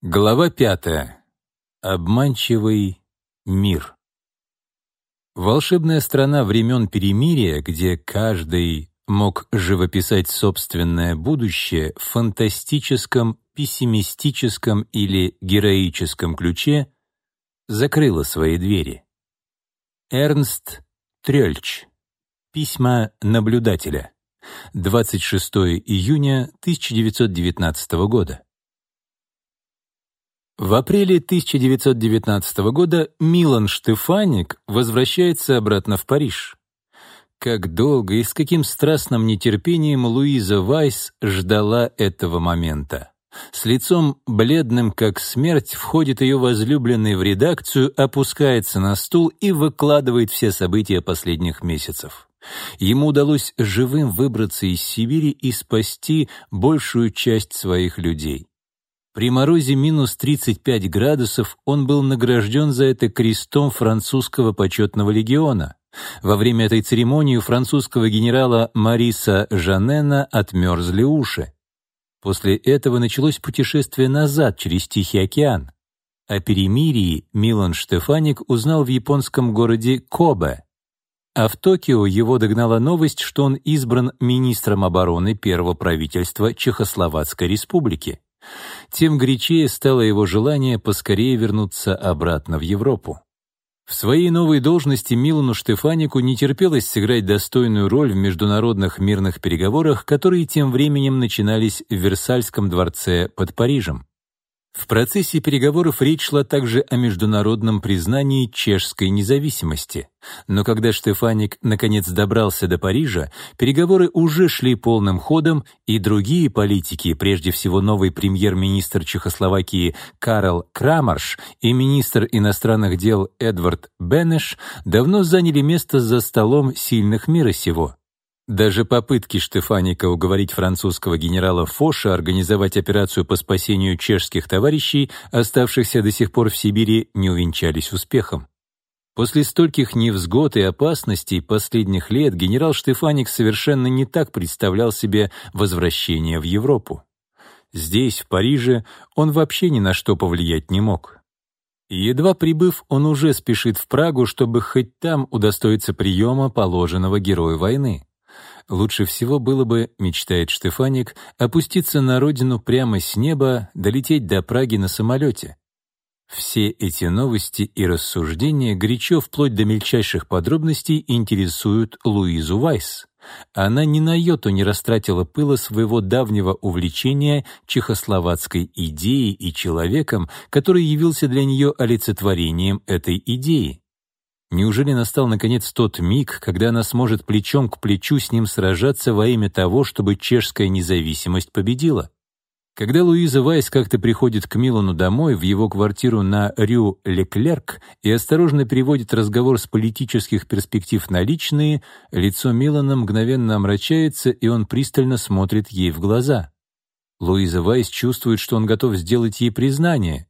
Глава пятая. Обманчивый мир. Волшебная страна времен перемирия, где каждый мог живописать собственное будущее в фантастическом, пессимистическом или героическом ключе, закрыла свои двери. Эрнст Трёльч. Письма наблюдателя. 26 июня 1919 года. В апреле 1919 года Милан Штефаник возвращается обратно в Париж. Как долго и с каким страстным нетерпением Луиза Вайс ждала этого момента. С лицом бледным, как смерть, входит ее возлюбленный в редакцию, опускается на стул и выкладывает все события последних месяцев. Ему удалось живым выбраться из Сибири и спасти большую часть своих людей. При морозе минус 35 градусов он был награжден за это крестом французского почетного легиона. Во время этой церемонии у французского генерала Мариса Жанена отмерзли уши. После этого началось путешествие назад через Тихий океан. О перемирии Милан Штефаник узнал в японском городе Кобе. А в Токио его догнала новость, что он избран министром обороны первого правительства Чехословацкой республики тем горячее стало его желание поскорее вернуться обратно в Европу. В своей новой должности Милану Штефанику не терпелось сыграть достойную роль в международных мирных переговорах, которые тем временем начинались в Версальском дворце под Парижем. В процессе переговоров речь шла также о международном признании чешской независимости. Но когда Штефаник наконец добрался до Парижа, переговоры уже шли полным ходом, и другие политики, прежде всего новый премьер-министр Чехословакии Карл Крамарш и министр иностранных дел Эдвард Бенеш, давно заняли место за столом сильных мира сего. Даже попытки Штефаника уговорить французского генерала Фоша организовать операцию по спасению чешских товарищей, оставшихся до сих пор в Сибири, не увенчались успехом. После стольких невзгод и опасностей последних лет генерал Штефаник совершенно не так представлял себе возвращение в Европу. Здесь, в Париже, он вообще ни на что повлиять не мог. едва прибыв, он уже спешит в Прагу, чтобы хоть там удостоиться приема, положенного герою войны. Лучше всего было бы, мечтает Штефаник, опуститься на родину прямо с неба, долететь до Праги на самолете. Все эти новости и рассуждения горячо вплоть до мельчайших подробностей интересуют Луизу Вайс. Она ни на йоту не растратила пыла своего давнего увлечения чехословацкой идеей и человеком, который явился для нее олицетворением этой идеи. Неужели настал наконец тот миг, когда она сможет плечом к плечу с ним сражаться во имя того, чтобы чешская независимость победила? Когда Луиза Вайс как-то приходит к Милану домой в его квартиру на Рю Леклерк и осторожно переводит разговор с политических перспектив на личные, лицо Милана мгновенно омрачается, и он пристально смотрит ей в глаза. Луиза Вайс чувствует, что он готов сделать ей признание,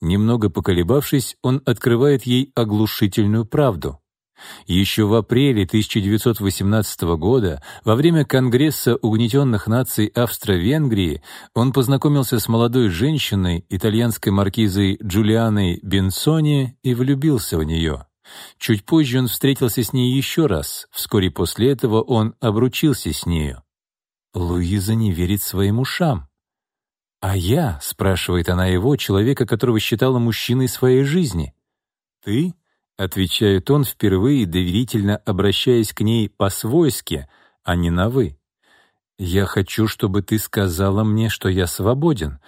Немного поколебавшись, он открывает ей оглушительную правду. Еще в апреле 1918 года, во время Конгресса угнетенных наций Австро-Венгрии, он познакомился с молодой женщиной, итальянской маркизой Джулианой Бенсони, и влюбился в нее. Чуть позже он встретился с ней еще раз, вскоре после этого он обручился с нею. Луиза не верит своим ушам. «А я?» — спрашивает она его, человека, которого считала мужчиной своей жизни. «Ты?» — отвечает он, впервые доверительно обращаясь к ней по-свойски, а не на «вы». «Я хочу, чтобы ты сказала мне, что я свободен.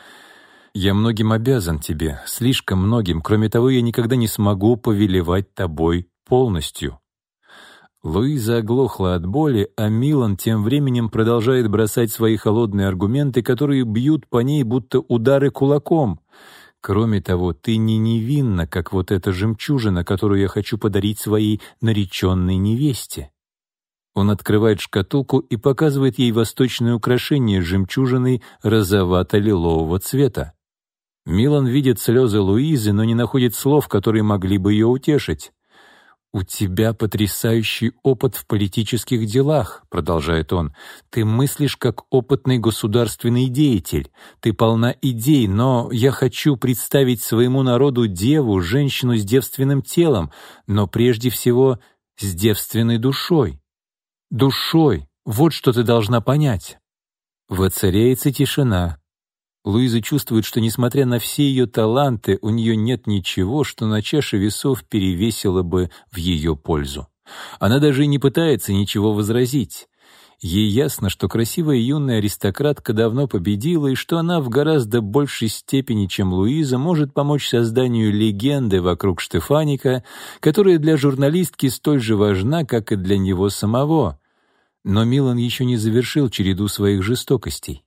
Я многим обязан тебе, слишком многим. Кроме того, я никогда не смогу повелевать тобой полностью». Луиза оглохла от боли, а Милан тем временем продолжает бросать свои холодные аргументы, которые бьют по ней будто удары кулаком. Кроме того, ты не невинна, как вот эта жемчужина, которую я хочу подарить своей нареченной невесте. Он открывает шкатулку и показывает ей восточное украшение с жемчужиной розовато-лилового цвета. Милан видит слезы Луизы, но не находит слов, которые могли бы ее утешить. «У тебя потрясающий опыт в политических делах», — продолжает он. «Ты мыслишь как опытный государственный деятель. Ты полна идей, но я хочу представить своему народу деву, женщину с девственным телом, но прежде всего с девственной душой. Душой — вот что ты должна понять». Воцаряется тишина. Луиза чувствует, что, несмотря на все ее таланты, у нее нет ничего, что на чаше весов перевесило бы в ее пользу. Она даже и не пытается ничего возразить. Ей ясно, что красивая юная аристократка давно победила, и что она в гораздо большей степени, чем Луиза, может помочь созданию легенды вокруг Штефаника, которая для журналистки столь же важна, как и для него самого. Но Милан еще не завершил череду своих жестокостей.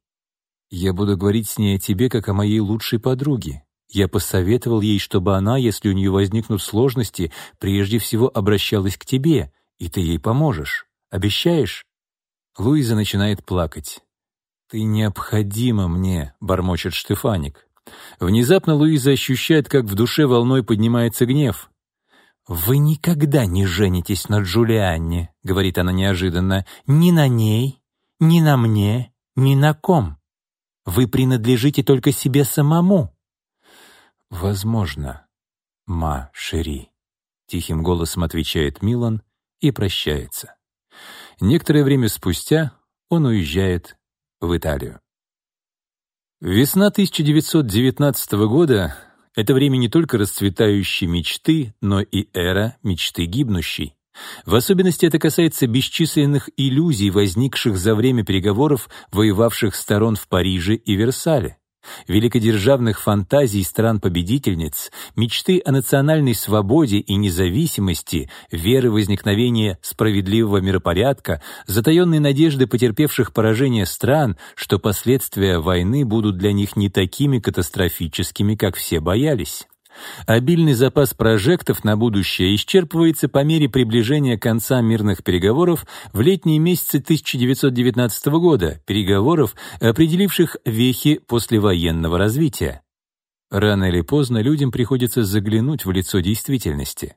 Я буду говорить с ней о тебе, как о моей лучшей подруге. Я посоветовал ей, чтобы она, если у нее возникнут сложности, прежде всего обращалась к тебе, и ты ей поможешь. Обещаешь?» Луиза начинает плакать. «Ты необходима мне», — бормочет Штефаник. Внезапно Луиза ощущает, как в душе волной поднимается гнев. «Вы никогда не женитесь на Джулианне», — говорит она неожиданно, — «ни на ней, ни на мне, ни на ком. Вы принадлежите только себе самому». «Возможно, ма Шери», — тихим голосом отвечает Милан и прощается. Некоторое время спустя он уезжает в Италию. Весна 1919 года — это время не только расцветающей мечты, но и эра мечты гибнущей. В особенности это касается бесчисленных иллюзий, возникших за время переговоров воевавших сторон в Париже и Версале великодержавных фантазий стран-победительниц, мечты о национальной свободе и независимости, веры в возникновение справедливого миропорядка, затаенной надежды потерпевших поражение стран, что последствия войны будут для них не такими катастрофическими, как все боялись. Обильный запас прожектов на будущее исчерпывается по мере приближения конца мирных переговоров в летние месяцы 1919 года, переговоров, определивших вехи послевоенного развития. Рано или поздно людям приходится заглянуть в лицо действительности.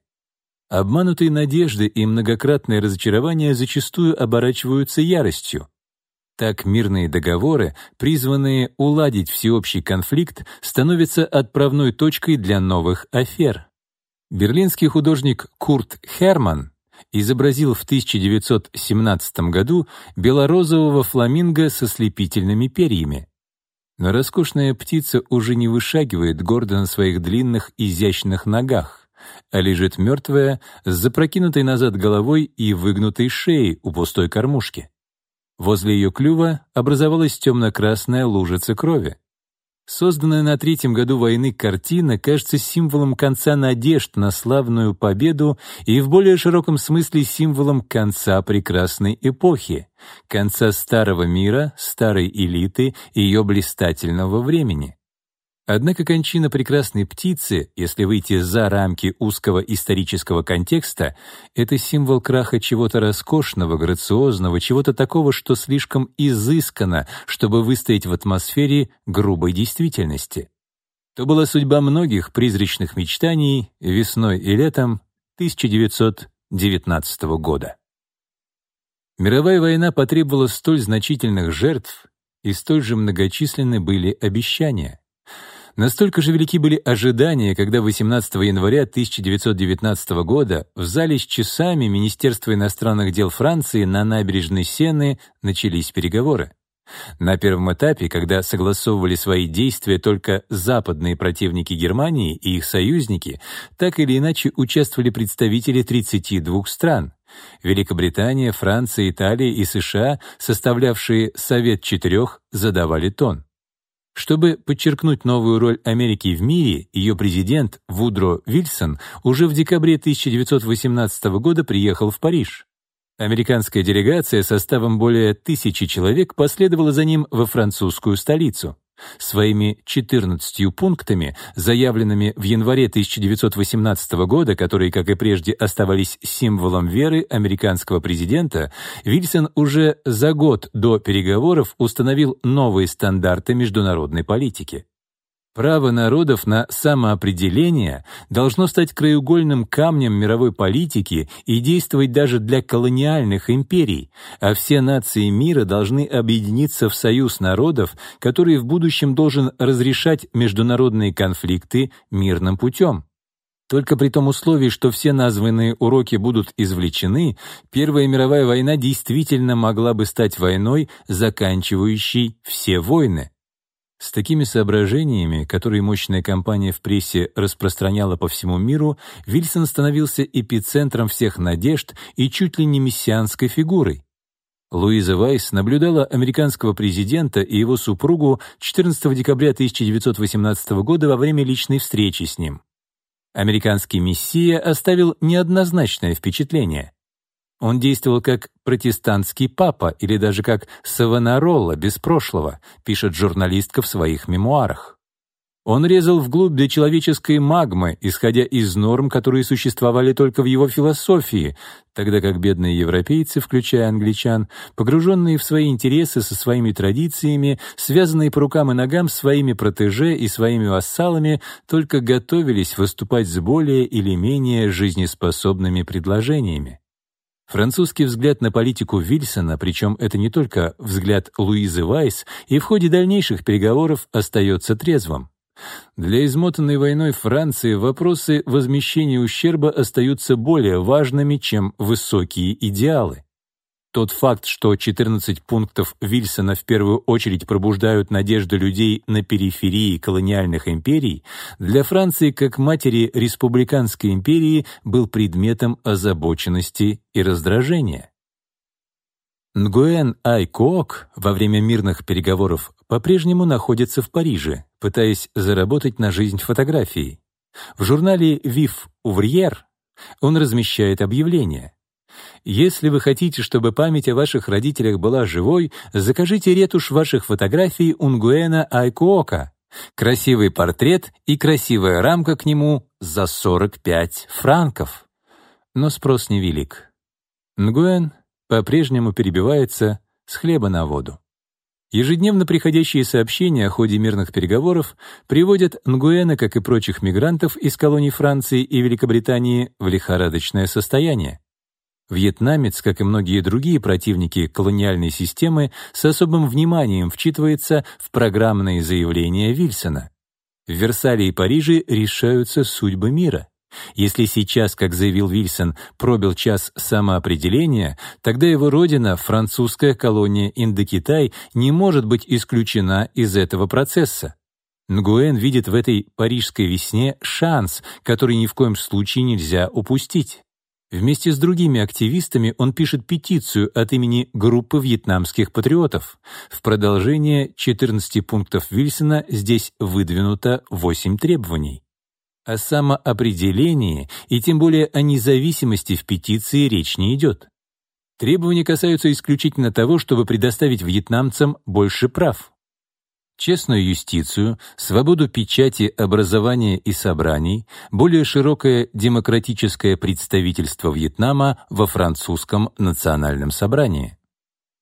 Обманутые надежды и многократные разочарования зачастую оборачиваются яростью. Так мирные договоры, призванные уладить всеобщий конфликт, становятся отправной точкой для новых афер. Берлинский художник Курт Херман изобразил в 1917 году белорозового фламинго со слепительными перьями. Но роскошная птица уже не вышагивает гордо на своих длинных изящных ногах, а лежит мертвая с запрокинутой назад головой и выгнутой шеей у пустой кормушки. Возле ее клюва образовалась темно-красная лужица крови. Созданная на третьем году войны картина кажется символом конца надежд на славную победу и в более широком смысле символом конца прекрасной эпохи, конца старого мира, старой элиты и ее блистательного времени. Однако кончина прекрасной птицы, если выйти за рамки узкого исторического контекста, это символ краха чего-то роскошного, грациозного, чего-то такого, что слишком изысканно, чтобы выстоять в атмосфере грубой действительности. То была судьба многих призрачных мечтаний весной и летом 1919 года. Мировая война потребовала столь значительных жертв, и столь же многочисленны были обещания. Настолько же велики были ожидания, когда 18 января 1919 года в зале с часами Министерства иностранных дел Франции на набережной Сены начались переговоры. На первом этапе, когда согласовывали свои действия только западные противники Германии и их союзники, так или иначе участвовали представители 32 стран. Великобритания, Франция, Италия и США, составлявшие Совет Четырех, задавали тон. Чтобы подчеркнуть новую роль Америки в мире, ее президент Вудро Вильсон уже в декабре 1918 года приехал в Париж. Американская делегация составом более тысячи человек последовала за ним во французскую столицу. Своими 14 пунктами, заявленными в январе 1918 года, которые, как и прежде, оставались символом веры американского президента, Вильсон уже за год до переговоров установил новые стандарты международной политики. Право народов на самоопределение должно стать краеугольным камнем мировой политики и действовать даже для колониальных империй, а все нации мира должны объединиться в союз народов, который в будущем должен разрешать международные конфликты мирным путем. Только при том условии, что все названные уроки будут извлечены, Первая мировая война действительно могла бы стать войной, заканчивающей все войны. С такими соображениями, которые мощная кампания в прессе распространяла по всему миру, Вильсон становился эпицентром всех надежд и чуть ли не мессианской фигурой. Луиза Вайс наблюдала американского президента и его супругу 14 декабря 1918 года во время личной встречи с ним. Американский мессия оставил неоднозначное впечатление. Он действовал как протестантский папа или даже как Савонаролла без прошлого, пишет журналистка в своих мемуарах. Он резал вглубь до человеческой магмы, исходя из норм, которые существовали только в его философии, тогда как бедные европейцы, включая англичан, погруженные в свои интересы со своими традициями, связанные по рукам и ногам своими протеже и своими вассалами, только готовились выступать с более или менее жизнеспособными предложениями. Французский взгляд на политику Вильсона, причем это не только взгляд Луизы Вайс, и в ходе дальнейших переговоров остается трезвым. Для измотанной войной Франции вопросы возмещения ущерба остаются более важными, чем высокие идеалы. Тот факт, что 14 пунктов Вильсона в первую очередь пробуждают надежды людей на периферии колониальных империй, для Франции как матери республиканской империи был предметом озабоченности и раздражения. Нгуэн Айкоок во время мирных переговоров по-прежнему находится в Париже, пытаясь заработать на жизнь фотографией. В журнале «Вив Увриер» он размещает объявление. Если вы хотите, чтобы память о ваших родителях была живой, закажите ретушь ваших фотографий Унгуэна Айкуока. Красивый портрет и красивая рамка к нему за 45 франков. Но спрос невелик. Нгуэн по-прежнему перебивается с хлеба на воду. Ежедневно приходящие сообщения о ходе мирных переговоров приводят Нгуэна, как и прочих мигрантов из колоний Франции и Великобритании, в лихорадочное состояние. Вьетнамец, как и многие другие противники колониальной системы, с особым вниманием вчитывается в программные заявления Вильсона. В Версале и Париже решаются судьбы мира. Если сейчас, как заявил Вильсон, пробил час самоопределения, тогда его родина, французская колония Индокитай, не может быть исключена из этого процесса. Нгуэн видит в этой парижской весне шанс, который ни в коем случае нельзя упустить. Вместе с другими активистами он пишет петицию от имени группы вьетнамских патриотов. В продолжение 14 пунктов Вильсона здесь выдвинуто 8 требований. О самоопределении и тем более о независимости в петиции речь не идет. Требования касаются исключительно того, чтобы предоставить вьетнамцам больше прав. Честную юстицию, свободу печати, образования и собраний, более широкое демократическое представительство Вьетнама во французском национальном собрании.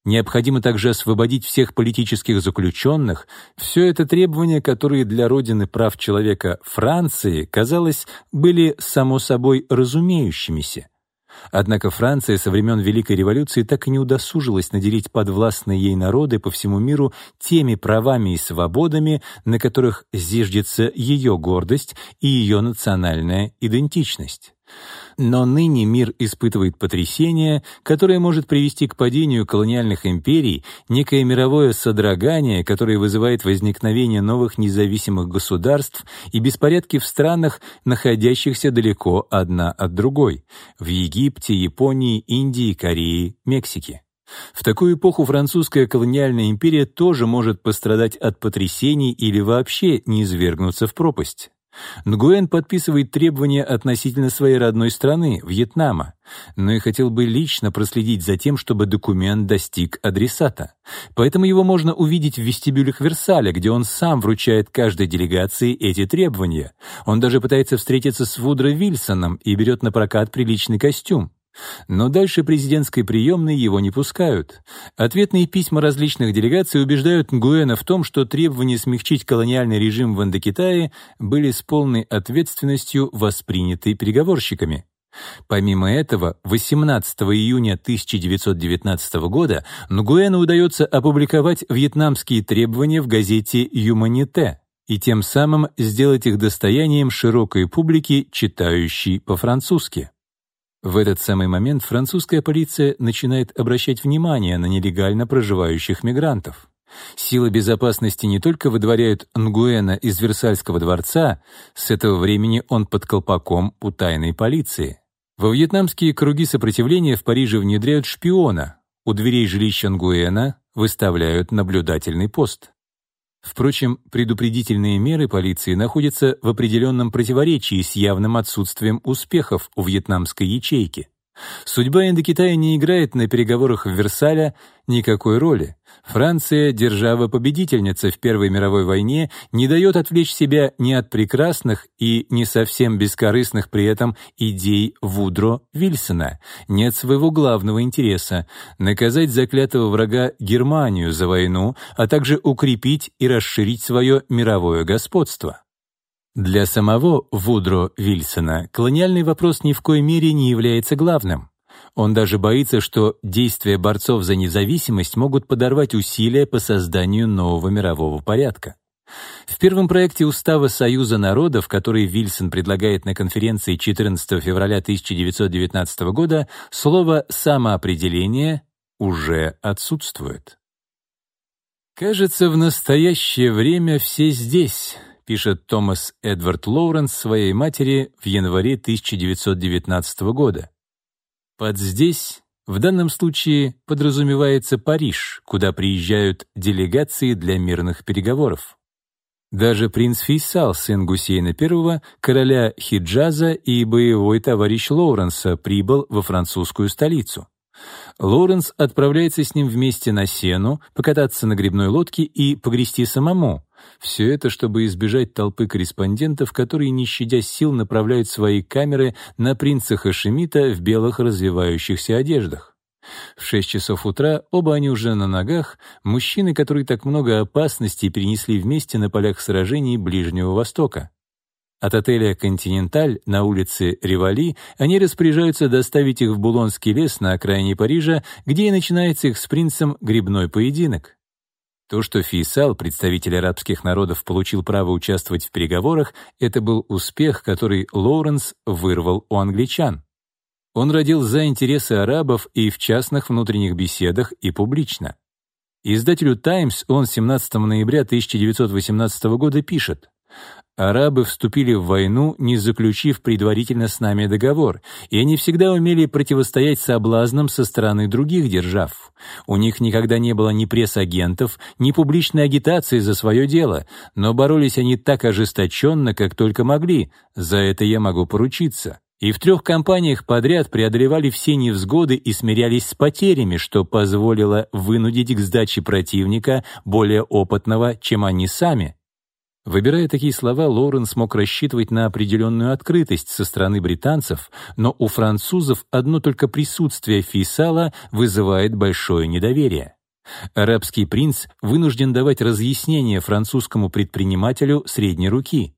Необходимо также освободить всех политических заключенных. Все это требования, которые для Родины прав человека Франции, казалось, были само собой разумеющимися. Однако Франция со времен Великой революции так и не удосужилась наделить подвластные ей народы по всему миру теми правами и свободами, на которых зиждется ее гордость и ее национальная идентичность. Но ныне мир испытывает потрясение, которое может привести к падению колониальных империй, некое мировое содрогание, которое вызывает возникновение новых независимых государств и беспорядки в странах, находящихся далеко одна от другой — в Египте, Японии, Индии, Корее, Мексике. В такую эпоху французская колониальная империя тоже может пострадать от потрясений или вообще не извергнуться в пропасть. Нгуэн подписывает требования относительно своей родной страны, Вьетнама, но и хотел бы лично проследить за тем, чтобы документ достиг адресата. Поэтому его можно увидеть в вестибюлях Версаля, где он сам вручает каждой делегации эти требования. Он даже пытается встретиться с Вудро Вильсоном и берет на прокат приличный костюм. Но дальше президентской приемной его не пускают. Ответные письма различных делегаций убеждают Нгуэна в том, что требования смягчить колониальный режим в Индокитае были с полной ответственностью восприняты переговорщиками. Помимо этого, 18 июня 1919 года Нгуэну удается опубликовать вьетнамские требования в газете «Юманите» и тем самым сделать их достоянием широкой публики, читающей по-французски. В этот самый момент французская полиция начинает обращать внимание на нелегально проживающих мигрантов. Силы безопасности не только выдворяют Нгуэна из Версальского дворца, с этого времени он под колпаком у тайной полиции. Во вьетнамские круги сопротивления в Париже внедряют шпиона. У дверей жилища Нгуэна выставляют наблюдательный пост. Впрочем, предупредительные меры полиции находятся в определенном противоречии с явным отсутствием успехов у вьетнамской ячейки. Судьба Индокитая не играет на переговорах в Версале никакой роли. Франция, держава-победительница в Первой мировой войне, не дает отвлечь себя ни от прекрасных и не совсем бескорыстных при этом идей Вудро Вильсона, ни от своего главного интереса — наказать заклятого врага Германию за войну, а также укрепить и расширить свое мировое господство. Для самого Вудро Вильсона колониальный вопрос ни в коей мере не является главным. Он даже боится, что действия борцов за независимость могут подорвать усилия по созданию нового мирового порядка. В первом проекте Устава Союза народов, который Вильсон предлагает на конференции 14 февраля 1919 года, слово «самоопределение» уже отсутствует. Кажется, в настоящее время все здесь, пишет Томас Эдвард Лоуренс своей матери в январе 1919 года. Под «здесь» в данном случае подразумевается Париж, куда приезжают делегации для мирных переговоров. Даже принц Фейсал, сын Гусейна I, короля Хиджаза и боевой товарищ Лоуренса, прибыл во французскую столицу. Лоуренс отправляется с ним вместе на сену, покататься на грибной лодке и погрести самому. Все это, чтобы избежать толпы корреспондентов, которые, не щадя сил, направляют свои камеры на принца Хашемита в белых развивающихся одеждах. В шесть часов утра оба они уже на ногах, мужчины, которые так много опасностей перенесли вместе на полях сражений Ближнего Востока. От отеля «Континенталь» на улице Ривали они распоряжаются доставить их в Булонский лес на окраине Парижа, где и начинается их с принцем грибной поединок. То, что Фейсал, представитель арабских народов, получил право участвовать в переговорах, это был успех, который Лоуренс вырвал у англичан. Он родил за интересы арабов и в частных внутренних беседах, и публично. Издателю «Таймс» он 17 ноября 1918 года пишет Арабы вступили в войну, не заключив предварительно с нами договор, и они всегда умели противостоять соблазнам со стороны других держав. У них никогда не было ни пресс-агентов, ни публичной агитации за свое дело, но боролись они так ожесточенно, как только могли, за это я могу поручиться. И в трех кампаниях подряд преодолевали все невзгоды и смирялись с потерями, что позволило вынудить к сдаче противника более опытного, чем они сами. Выбирая такие слова, Лоуренс смог рассчитывать на определенную открытость со стороны британцев, но у французов одно только присутствие Фейсала вызывает большое недоверие. Арабский принц вынужден давать разъяснение французскому предпринимателю средней руки.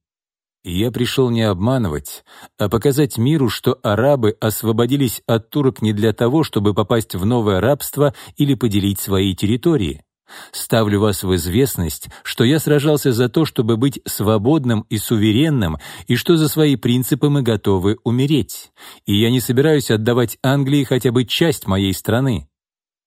Я пришел не обманывать, а показать миру, что арабы освободились от турок не для того, чтобы попасть в новое рабство или поделить свои территории. Ставлю вас в известность, что я сражался за то, чтобы быть свободным и суверенным, и что за свои принципы мы готовы умереть. И я не собираюсь отдавать Англии хотя бы часть моей страны.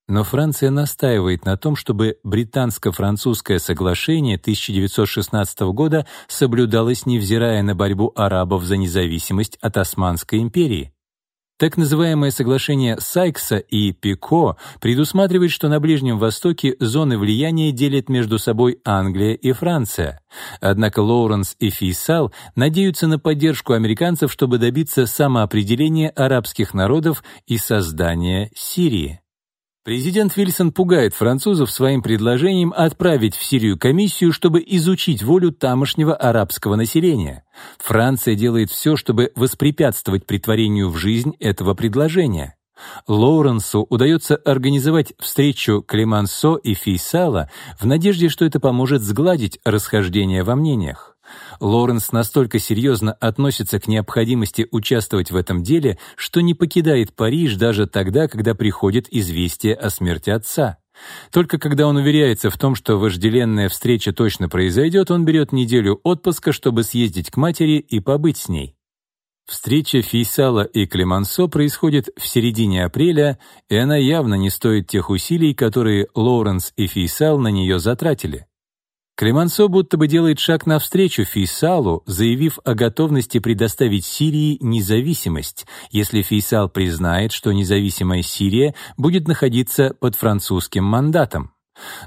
Но Франция настаивает на том, чтобы британско-французское соглашение 1916 года соблюдалось, невзирая на борьбу арабов за независимость от Османской империи. Так называемое соглашение Сайкса и Пико предусматривает, что на Ближнем Востоке зоны влияния делят между собой Англия и Франция. Однако Лоуренс и Фейсал надеются на поддержку американцев, чтобы добиться самоопределения арабских народов и создания Сирии. Президент Вильсон пугает французов своим предложением отправить в Сирию комиссию, чтобы изучить волю тамошнего арабского населения. Франция делает все, чтобы воспрепятствовать притворению в жизнь этого предложения. Лоуренсу удается организовать встречу Клемансо и Фейсала в надежде, что это поможет сгладить расхождения во мнениях. Лоренс настолько серьезно относится к необходимости участвовать в этом деле, что не покидает Париж даже тогда, когда приходит известие о смерти отца. Только когда он уверяется в том, что вожделенная встреча точно произойдет, он берет неделю отпуска, чтобы съездить к матери и побыть с ней. Встреча Фейсала и Клемансо происходит в середине апреля, и она явно не стоит тех усилий, которые Лоуренс и Фейсал на нее затратили. Клемансо будто бы делает шаг навстречу Фейсалу, заявив о готовности предоставить Сирии независимость, если Фейсал признает, что независимая Сирия будет находиться под французским мандатом.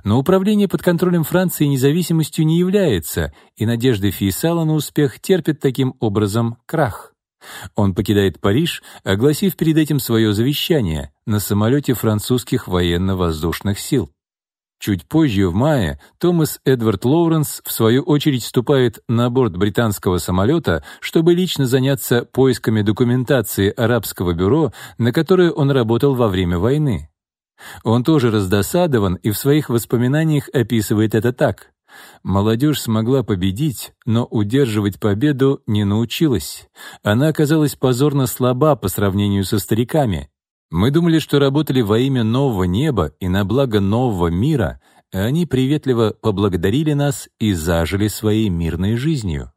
Но управление под контролем Франции независимостью не является, и надежды Фейсала на успех терпят таким образом крах. Он покидает Париж, огласив перед этим свое завещание на самолете французских военно-воздушных сил. Чуть позже, в мае, Томас Эдвард Лоуренс, в свою очередь, вступает на борт британского самолета, чтобы лично заняться поисками документации арабского бюро, на которое он работал во время войны. Он тоже раздосадован и в своих воспоминаниях описывает это так. Молодежь смогла победить, но удерживать победу не научилась. Она оказалась позорно слаба по сравнению со стариками. Мы думали, что работали во имя нового неба и на благо нового мира, а они приветливо поблагодарили нас и зажили своей мирной жизнью.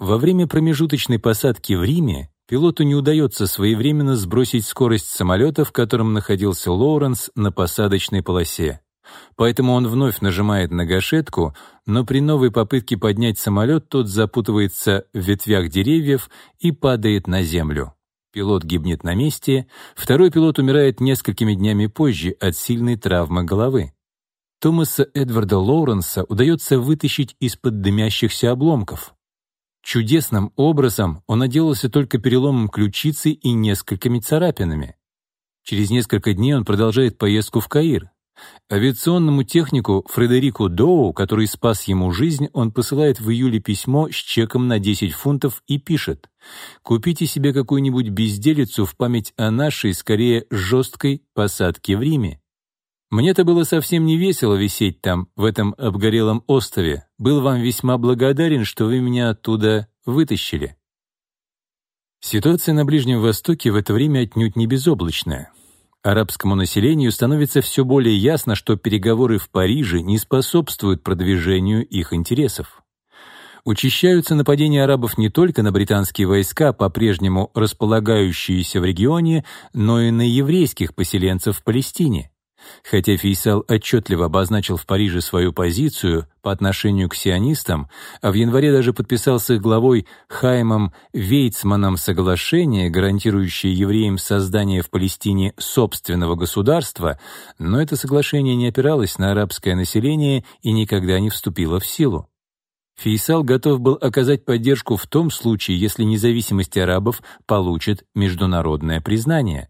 Во время промежуточной посадки в Риме пилоту не удается своевременно сбросить скорость самолета, в котором находился Лоуренс на посадочной полосе. Поэтому он вновь нажимает на гашетку, но при новой попытке поднять самолет тот запутывается в ветвях деревьев и падает на землю. Пилот гибнет на месте, второй пилот умирает несколькими днями позже от сильной травмы головы. Томаса Эдварда Лоуренса удается вытащить из-под дымящихся обломков. Чудесным образом он отделался только переломом ключицы и несколькими царапинами. Через несколько дней он продолжает поездку в Каир. Авиационному технику Фредерику Доу, который спас ему жизнь, он посылает в июле письмо с чеком на 10 фунтов и пишет «Купите себе какую-нибудь безделицу в память о нашей, скорее, жесткой посадке в Риме». Мне-то было совсем не весело висеть там, в этом обгорелом острове. Был вам весьма благодарен, что вы меня оттуда вытащили. Ситуация на Ближнем Востоке в это время отнюдь не безоблачная. Арабскому населению становится все более ясно, что переговоры в Париже не способствуют продвижению их интересов. Учащаются нападения арабов не только на британские войска, по-прежнему располагающиеся в регионе, но и на еврейских поселенцев в Палестине. Хотя Фейсал отчетливо обозначил в Париже свою позицию по отношению к сионистам, а в январе даже подписал с их главой Хаймом Вейцманом соглашение, гарантирующее евреям создание в Палестине собственного государства, но это соглашение не опиралось на арабское население и никогда не вступило в силу. Фейсал готов был оказать поддержку в том случае, если независимость арабов получит международное признание.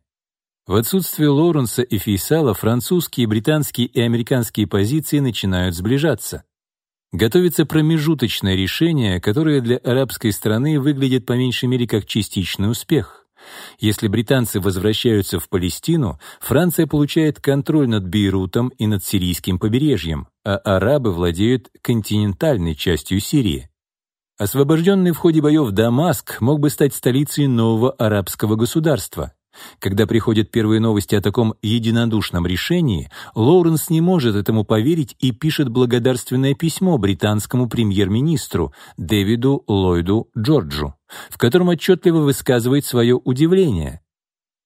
В отсутствие Лоуренса и Фейсала французские, британские и американские позиции начинают сближаться. Готовится промежуточное решение, которое для арабской страны выглядит по меньшей мере как частичный успех. Если британцы возвращаются в Палестину, Франция получает контроль над Бейрутом и над сирийским побережьем, а арабы владеют континентальной частью Сирии. Освобожденный в ходе боев Дамаск мог бы стать столицей нового арабского государства. Когда приходят первые новости о таком единодушном решении, Лоуренс не может этому поверить и пишет благодарственное письмо британскому премьер-министру Дэвиду Ллойду Джорджу, в котором отчетливо высказывает свое удивление.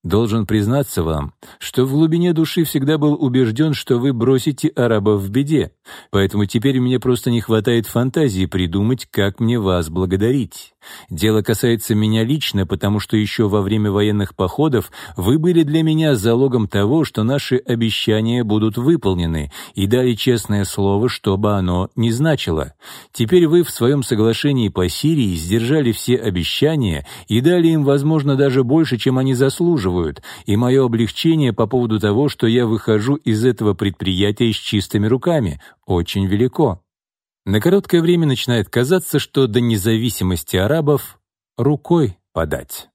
Должен признаться вам, что в глубине души всегда был убежден, что вы бросите арабов в беде, поэтому теперь мне просто не хватает фантазии придумать, как мне вас благодарить. Дело касается меня лично, потому что еще во время военных походов вы были для меня залогом того, что наши обещания будут выполнены, и дали честное слово, что бы оно ни значило. Теперь вы в своем соглашении по Сирии сдержали все обещания и дали им, возможно, даже больше, чем они заслуживают, и мое облегчение по поводу того, что я выхожу из этого предприятия с чистыми руками, очень велико. На короткое время начинает казаться, что до независимости арабов рукой подать.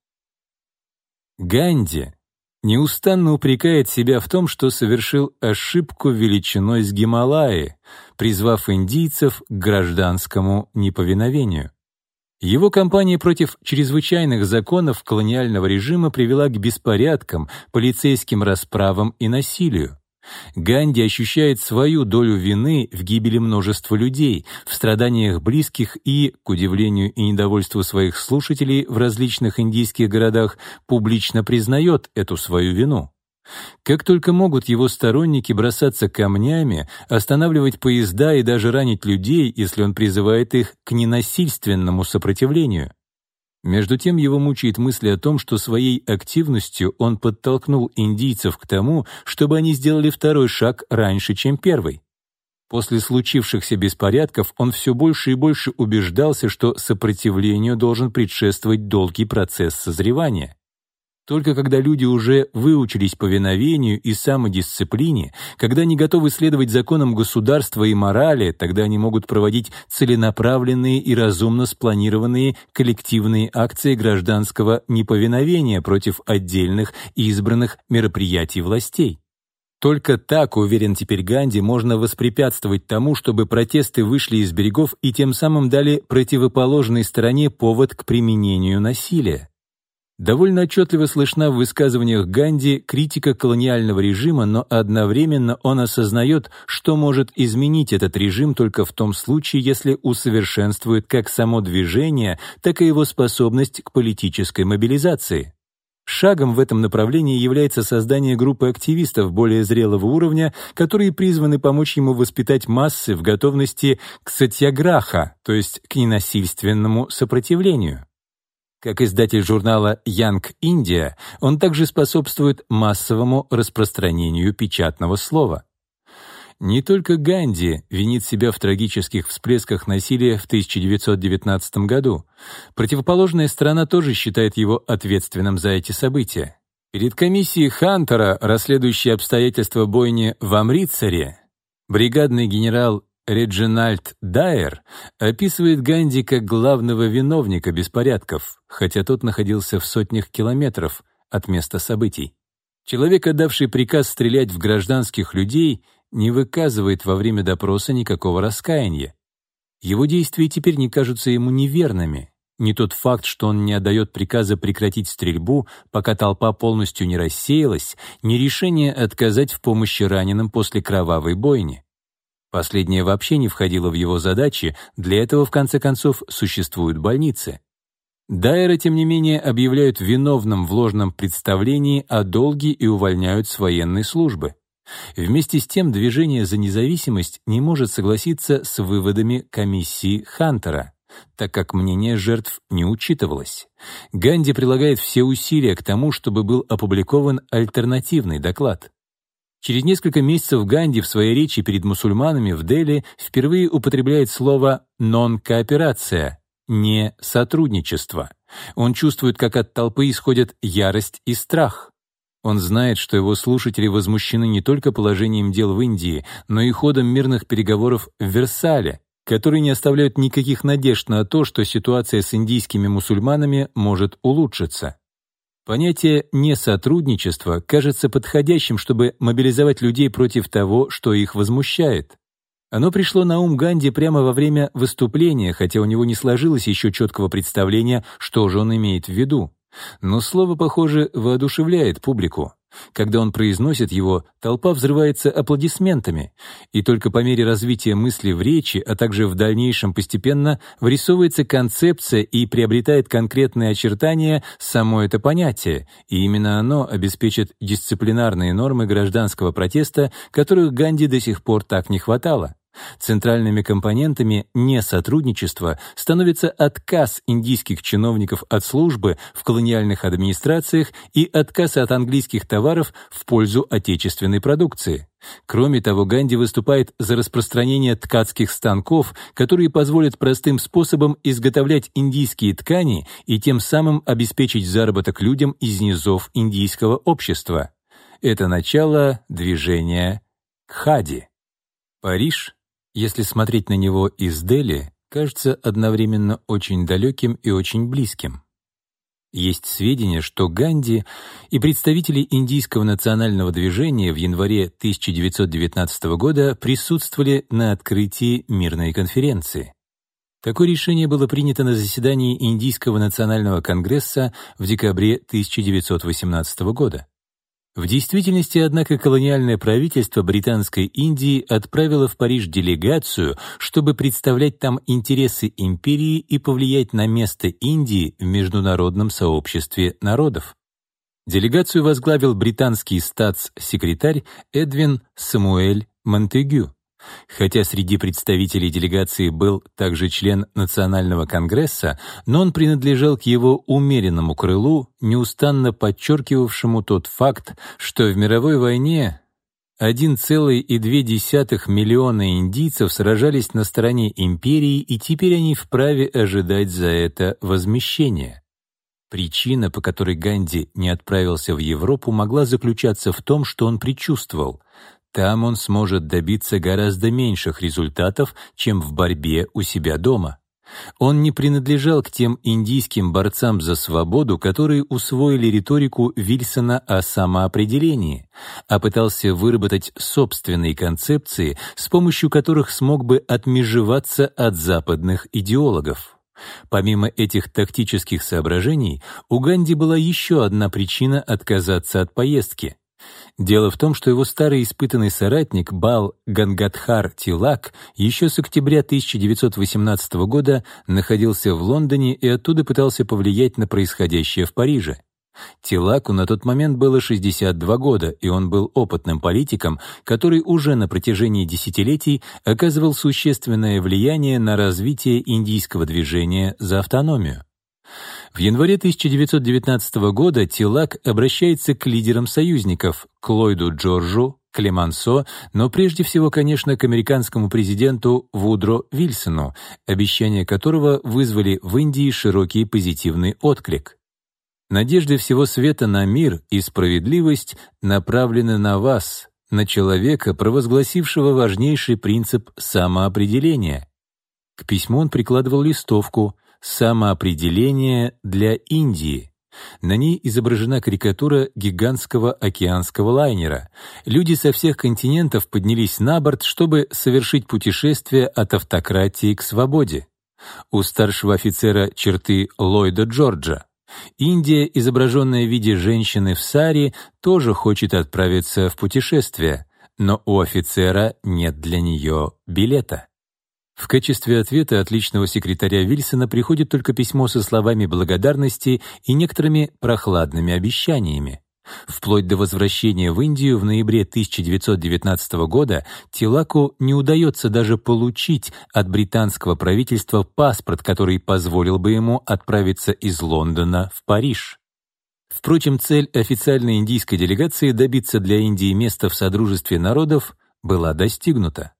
Ганди неустанно упрекает себя в том, что совершил ошибку величиной с Гималаи, призвав индийцев к гражданскому неповиновению. Его кампания против чрезвычайных законов колониального режима привела к беспорядкам, полицейским расправам и насилию. Ганди ощущает свою долю вины в гибели множества людей, в страданиях близких и, к удивлению и недовольству своих слушателей в различных индийских городах, публично признает эту свою вину. Как только могут его сторонники бросаться камнями, останавливать поезда и даже ранить людей, если он призывает их к ненасильственному сопротивлению. Между тем его мучает мысль о том, что своей активностью он подтолкнул индийцев к тому, чтобы они сделали второй шаг раньше, чем первый. После случившихся беспорядков он все больше и больше убеждался, что сопротивлению должен предшествовать долгий процесс созревания. Только когда люди уже выучились повиновению и самодисциплине, когда они готовы следовать законам государства и морали, тогда они могут проводить целенаправленные и разумно спланированные коллективные акции гражданского неповиновения против отдельных избранных мероприятий властей. Только так, уверен теперь Ганди, можно воспрепятствовать тому, чтобы протесты вышли из берегов и тем самым дали противоположной стороне повод к применению насилия. Довольно отчетливо слышна в высказываниях Ганди критика колониального режима, но одновременно он осознает, что может изменить этот режим только в том случае, если усовершенствует как само движение, так и его способность к политической мобилизации. Шагом в этом направлении является создание группы активистов более зрелого уровня, которые призваны помочь ему воспитать массы в готовности к сатьяграха, то есть к ненасильственному сопротивлению. Как издатель журнала Young India, он также способствует массовому распространению печатного слова. Не только Ганди винит себя в трагических всплесках насилия в 1919 году. Противоположная сторона тоже считает его ответственным за эти события. Перед комиссией Хантера, расследующей обстоятельства бойни в Амритсаре, бригадный генерал Реджинальд Дайер описывает Ганди как главного виновника беспорядков, хотя тот находился в сотнях километров от места событий. Человек, отдавший приказ стрелять в гражданских людей, не выказывает во время допроса никакого раскаяния. Его действия теперь не кажутся ему неверными. Не тот факт, что он не отдает приказа прекратить стрельбу, пока толпа полностью не рассеялась, не решение отказать в помощи раненым после кровавой бойни. Последнее вообще не входило в его задачи, для этого, в конце концов, существуют больницы. Дайера, тем не менее, объявляют виновным в ложном представлении о долге и увольняют с военной службы. Вместе с тем, движение за независимость не может согласиться с выводами комиссии Хантера, так как мнение жертв не учитывалось. Ганди прилагает все усилия к тому, чтобы был опубликован альтернативный доклад. Через несколько месяцев Ганди в своей речи перед мусульманами в Дели впервые употребляет слово «нон-кооперация» — «не сотрудничество». Он чувствует, как от толпы исходят ярость и страх. Он знает, что его слушатели возмущены не только положением дел в Индии, но и ходом мирных переговоров в Версале, которые не оставляют никаких надежд на то, что ситуация с индийскими мусульманами может улучшиться. Понятие «несотрудничество» кажется подходящим, чтобы мобилизовать людей против того, что их возмущает. Оно пришло на ум Ганди прямо во время выступления, хотя у него не сложилось еще четкого представления, что же он имеет в виду. Но слово, похоже, воодушевляет публику. Когда он произносит его, толпа взрывается аплодисментами, и только по мере развития мысли в речи, а также в дальнейшем постепенно вырисовывается концепция и приобретает конкретные очертания само это понятие, и именно оно обеспечит дисциплинарные нормы гражданского протеста, которых Ганди до сих пор так не хватало. Центральными компонентами несотрудничества становится отказ индийских чиновников от службы в колониальных администрациях и отказ от английских товаров в пользу отечественной продукции. Кроме того, Ганди выступает за распространение ткацких станков, которые позволят простым способом изготовлять индийские ткани и тем самым обеспечить заработок людям из низов индийского общества. Это начало движения Кхади. Париж если смотреть на него из Дели, кажется одновременно очень далеким и очень близким. Есть сведения, что Ганди и представители индийского национального движения в январе 1919 года присутствовали на открытии мирной конференции. Такое решение было принято на заседании Индийского национального конгресса в декабре 1918 года. В действительности, однако, колониальное правительство Британской Индии отправило в Париж делегацию, чтобы представлять там интересы империи и повлиять на место Индии в международном сообществе народов. Делегацию возглавил британский статс-секретарь Эдвин Самуэль Монтегю. Хотя среди представителей делегации был также член Национального конгресса, но он принадлежал к его умеренному крылу, неустанно подчеркивавшему тот факт, что в мировой войне 1,2 миллиона индийцев сражались на стороне империи, и теперь они вправе ожидать за это возмещения. Причина, по которой Ганди не отправился в Европу, могла заключаться в том, что он предчувствовал — там он сможет добиться гораздо меньших результатов, чем в борьбе у себя дома. Он не принадлежал к тем индийским борцам за свободу, которые усвоили риторику Вильсона о самоопределении, а пытался выработать собственные концепции, с помощью которых смог бы отмежеваться от западных идеологов. Помимо этих тактических соображений, у Ганди была еще одна причина отказаться от поездки — Дело в том, что его старый испытанный соратник Бал Гангадхар Тилак еще с октября 1918 года находился в Лондоне и оттуда пытался повлиять на происходящее в Париже. Тилаку на тот момент было 62 года, и он был опытным политиком, который уже на протяжении десятилетий оказывал существенное влияние на развитие индийского движения за автономию. В январе 1919 года Тилак обращается к лидерам союзников — к Ллойду Джорджу, Клемансо, но прежде всего, конечно, к американскому президенту Вудро Вильсону, обещания которого вызвали в Индии широкий позитивный отклик. Надежды всего света на мир и справедливость направлены на вас, на человека, провозгласившего важнейший принцип самоопределения. К письму он прикладывал листовку «Самоопределение для Индии». На ней изображена карикатура гигантского океанского лайнера. Люди со всех континентов поднялись на борт, чтобы совершить путешествие от автократии к свободе. У старшего офицера черты Ллойда Джорджа. Индия, изображенная в виде женщины в саре, тоже хочет отправиться в путешествие, но у офицера нет для нее билета. В качестве ответа от личного секретаря Вильсона приходит только письмо со словами благодарности и некоторыми прохладными обещаниями. Вплоть до возвращения в Индию в ноябре 1919 года Тилаку не удается даже получить от британского правительства паспорт, который позволил бы ему отправиться из Лондона в Париж. Впрочем, цель официальной индийской делегации добиться для Индии места в Содружестве народов была достигнута.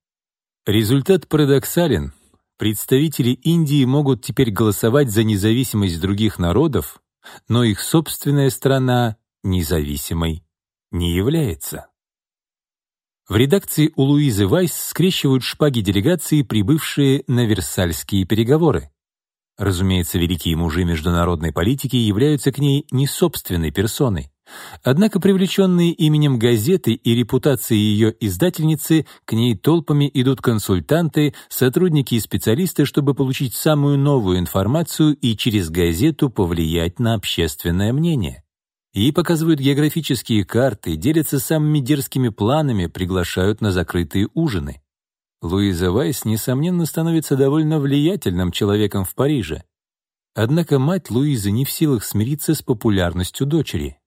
Результат парадоксален. Представители Индии могут теперь голосовать за независимость других народов, но их собственная страна независимой не является. В редакции у Луизы Вайс скрещивают шпаги делегации, прибывшие на Версальские переговоры. Разумеется, великие мужи международной политики являются к ней не собственной персоной. Однако привлеченные именем газеты и репутацией ее издательницы, к ней толпами идут консультанты, сотрудники и специалисты, чтобы получить самую новую информацию и через газету повлиять на общественное мнение. Ей показывают географические карты, делятся самыми дерзкими планами, приглашают на закрытые ужины. Луиза Вайс, несомненно, становится довольно влиятельным человеком в Париже. Однако мать Луизы не в силах смириться с популярностью дочери.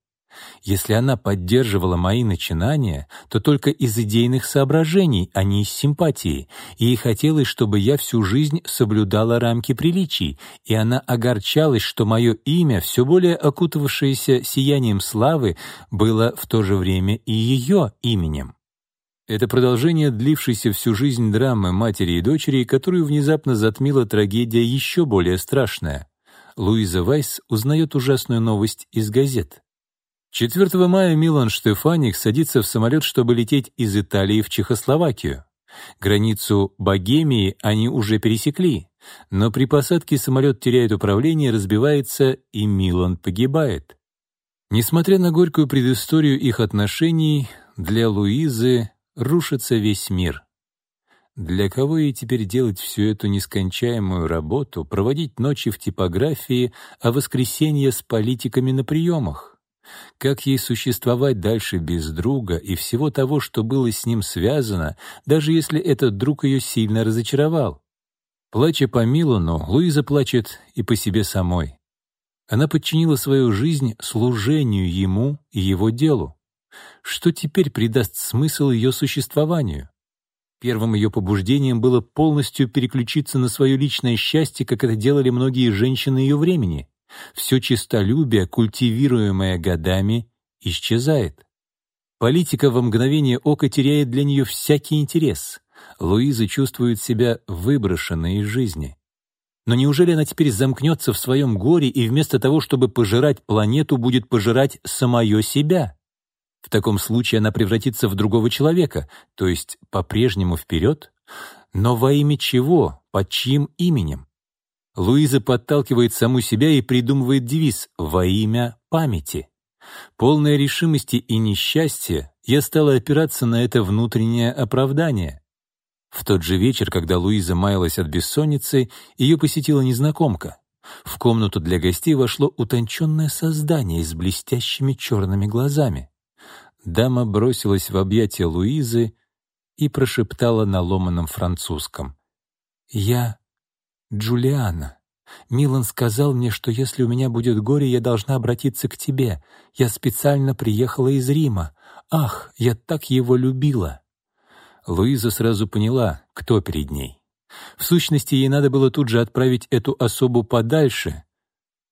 Если она поддерживала мои начинания, то только из идейных соображений, а не из симпатии. Ей хотелось, чтобы я всю жизнь соблюдала рамки приличий, и она огорчалась, что мое имя, все более окутывавшееся сиянием славы, было в то же время и ее именем. Это продолжение длившейся всю жизнь драмы матери и дочери, которую внезапно затмила трагедия еще более страшная. Луиза Вайс узнает ужасную новость из газет. 4 мая Милан Штефаник садится в самолет, чтобы лететь из Италии в Чехословакию. Границу Богемии они уже пересекли, но при посадке самолет теряет управление, разбивается, и Милан погибает. Несмотря на горькую предысторию их отношений, для Луизы рушится весь мир. Для кого ей теперь делать всю эту нескончаемую работу, проводить ночи в типографии, а воскресенья с политиками на приемах? Как ей существовать дальше без друга и всего того, что было с ним связано, даже если этот друг ее сильно разочаровал? Плача по Милану, Луиза плачет и по себе самой. Она подчинила свою жизнь служению ему и его делу. Что теперь придаст смысл ее существованию? Первым ее побуждением было полностью переключиться на свое личное счастье, как это делали многие женщины ее времени. Все честолюбие, культивируемое годами, исчезает. Политика во мгновение ока теряет для нее всякий интерес. Луиза чувствует себя выброшенной из жизни. Но неужели она теперь замкнется в своем горе и вместо того, чтобы пожирать планету, будет пожирать самое себя? В таком случае она превратится в другого человека, то есть по-прежнему вперед, но во имя чего, под чьим именем? Луиза подталкивает саму себя и придумывает девиз «Во имя памяти». Полная решимости и несчастья, я стала опираться на это внутреннее оправдание. В тот же вечер, когда Луиза маялась от бессонницы, ее посетила незнакомка. В комнату для гостей вошло утонченное создание с блестящими черными глазами. Дама бросилась в объятия Луизы и прошептала на ломаном французском. «Я Джулиана. Милан сказал мне, что если у меня будет горе, я должна обратиться к тебе. Я специально приехала из Рима. Ах, я так его любила!» Луиза сразу поняла, кто перед ней. В сущности, ей надо было тут же отправить эту особу подальше,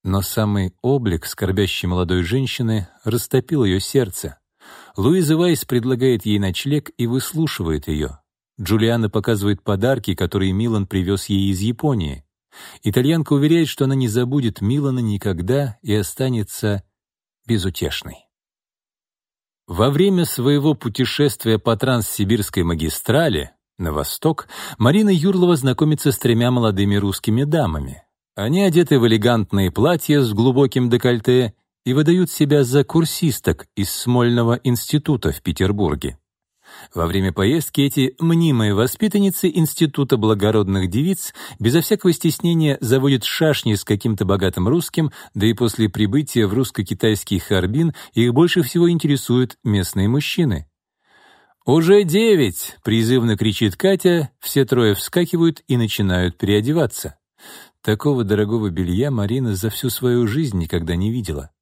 но самый облик скорбящей молодой женщины растопил ее сердце. Луиза Вайс предлагает ей ночлег и выслушивает ее. Джулиана показывает подарки, которые Милан привез ей из Японии. Итальянка уверяет, что она не забудет Милана никогда и останется безутешной. Во время своего путешествия по Транссибирской магистрали на восток Марина Юрлова знакомится с тремя молодыми русскими дамами. Они одеты в элегантные платья с глубоким декольте и выдают себя за курсисток из Смольного института в Петербурге. Во время поездки эти мнимые воспитанницы Института благородных девиц безо всякого стеснения заводят шашни с каким-то богатым русским, да и после прибытия в русско-китайский Харбин их больше всего интересуют местные мужчины. «Уже девять!» — призывно кричит Катя, все трое вскакивают и начинают переодеваться. Такого дорогого белья Марина за всю свою жизнь никогда не видела.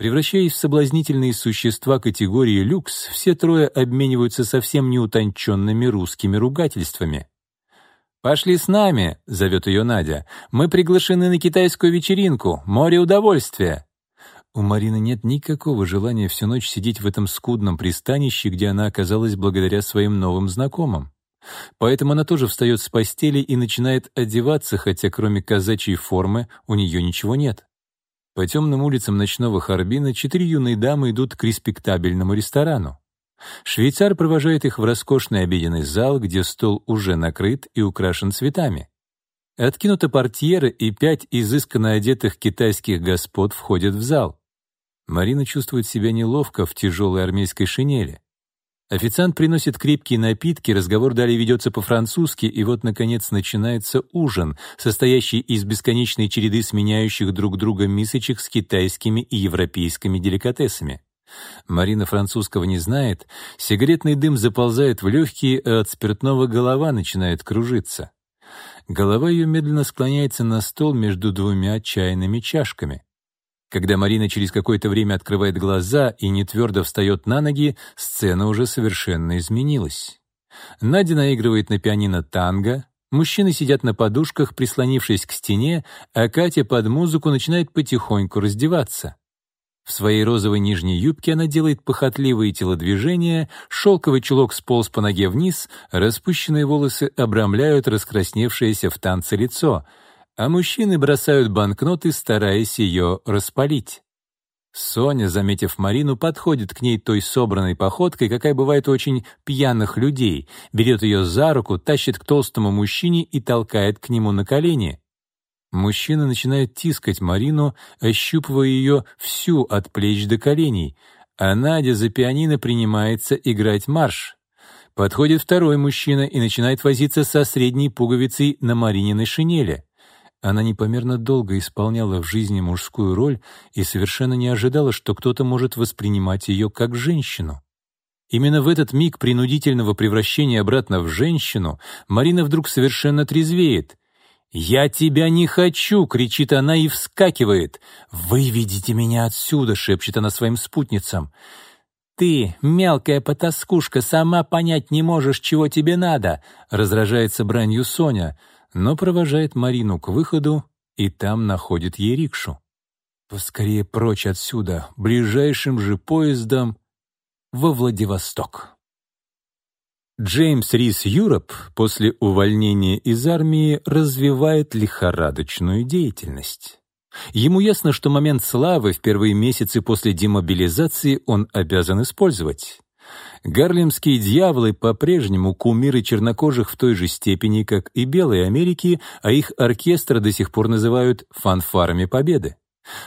Превращаясь в соблазнительные существа категории люкс, все трое обмениваются совсем неутонченными русскими ругательствами. «Пошли с нами», — зовет ее Надя. «Мы приглашены на китайскую вечеринку. Море удовольствия». У Марины нет никакого желания всю ночь сидеть в этом скудном пристанище, где она оказалась благодаря своим новым знакомым. Поэтому она тоже встает с постели и начинает одеваться, хотя кроме казачьей формы у нее ничего нет. По темным улицам ночного Харбина четыре юные дамы идут к респектабельному ресторану. Швейцар провожает их в роскошный обеденный зал, где стол уже накрыт и украшен цветами. Откинута портьера, и пять изысканно одетых китайских господ входят в зал. Марина чувствует себя неловко в тяжелой армейской шинели. Официант приносит крепкие напитки, разговор далее ведется по-французски, и вот, наконец, начинается ужин, состоящий из бесконечной череды сменяющих друг друга мисочек с китайскими и европейскими деликатесами. Марина французского не знает, сигаретный дым заползает в легкие, а от спиртного голова начинает кружиться. Голова ее медленно склоняется на стол между двумя чайными чашками. Когда Марина через какое-то время открывает глаза и не твердо встает на ноги, сцена уже совершенно изменилась. Надя наигрывает на пианино танго, мужчины сидят на подушках, прислонившись к стене, а Катя под музыку начинает потихоньку раздеваться. В своей розовой нижней юбке она делает похотливые телодвижения, шелковый чулок сполз по ноге вниз, распущенные волосы обрамляют раскрасневшееся в танце лицо — а мужчины бросают банкноты, стараясь ее распалить. Соня, заметив Марину, подходит к ней той собранной походкой, какая бывает у очень пьяных людей, берет ее за руку, тащит к толстому мужчине и толкает к нему на колени. Мужчина начинает тискать Марину, ощупывая ее всю от плеч до коленей, а Надя за пианино принимается играть марш. Подходит второй мужчина и начинает возиться со средней пуговицей на Марининой шинели. Она непомерно долго исполняла в жизни мужскую роль и совершенно не ожидала, что кто-то может воспринимать ее как женщину. Именно в этот миг принудительного превращения обратно в женщину Марина вдруг совершенно трезвеет. «Я тебя не хочу!» — кричит она и вскакивает. «Выведите меня отсюда!» — шепчет она своим спутницам. «Ты, мелкая потаскушка, сама понять не можешь, чего тебе надо!» — раздражается бранью Соня но провожает Марину к выходу и там находит ей рикшу. Поскорее прочь отсюда, ближайшим же поездом во Владивосток. Джеймс Рис Юроп после увольнения из армии развивает лихорадочную деятельность. Ему ясно, что момент славы в первые месяцы после демобилизации он обязан использовать. Гарлемские дьяволы по-прежнему кумиры чернокожих в той же степени, как и белые Америки, а их оркестр до сих пор называют «фанфарами победы».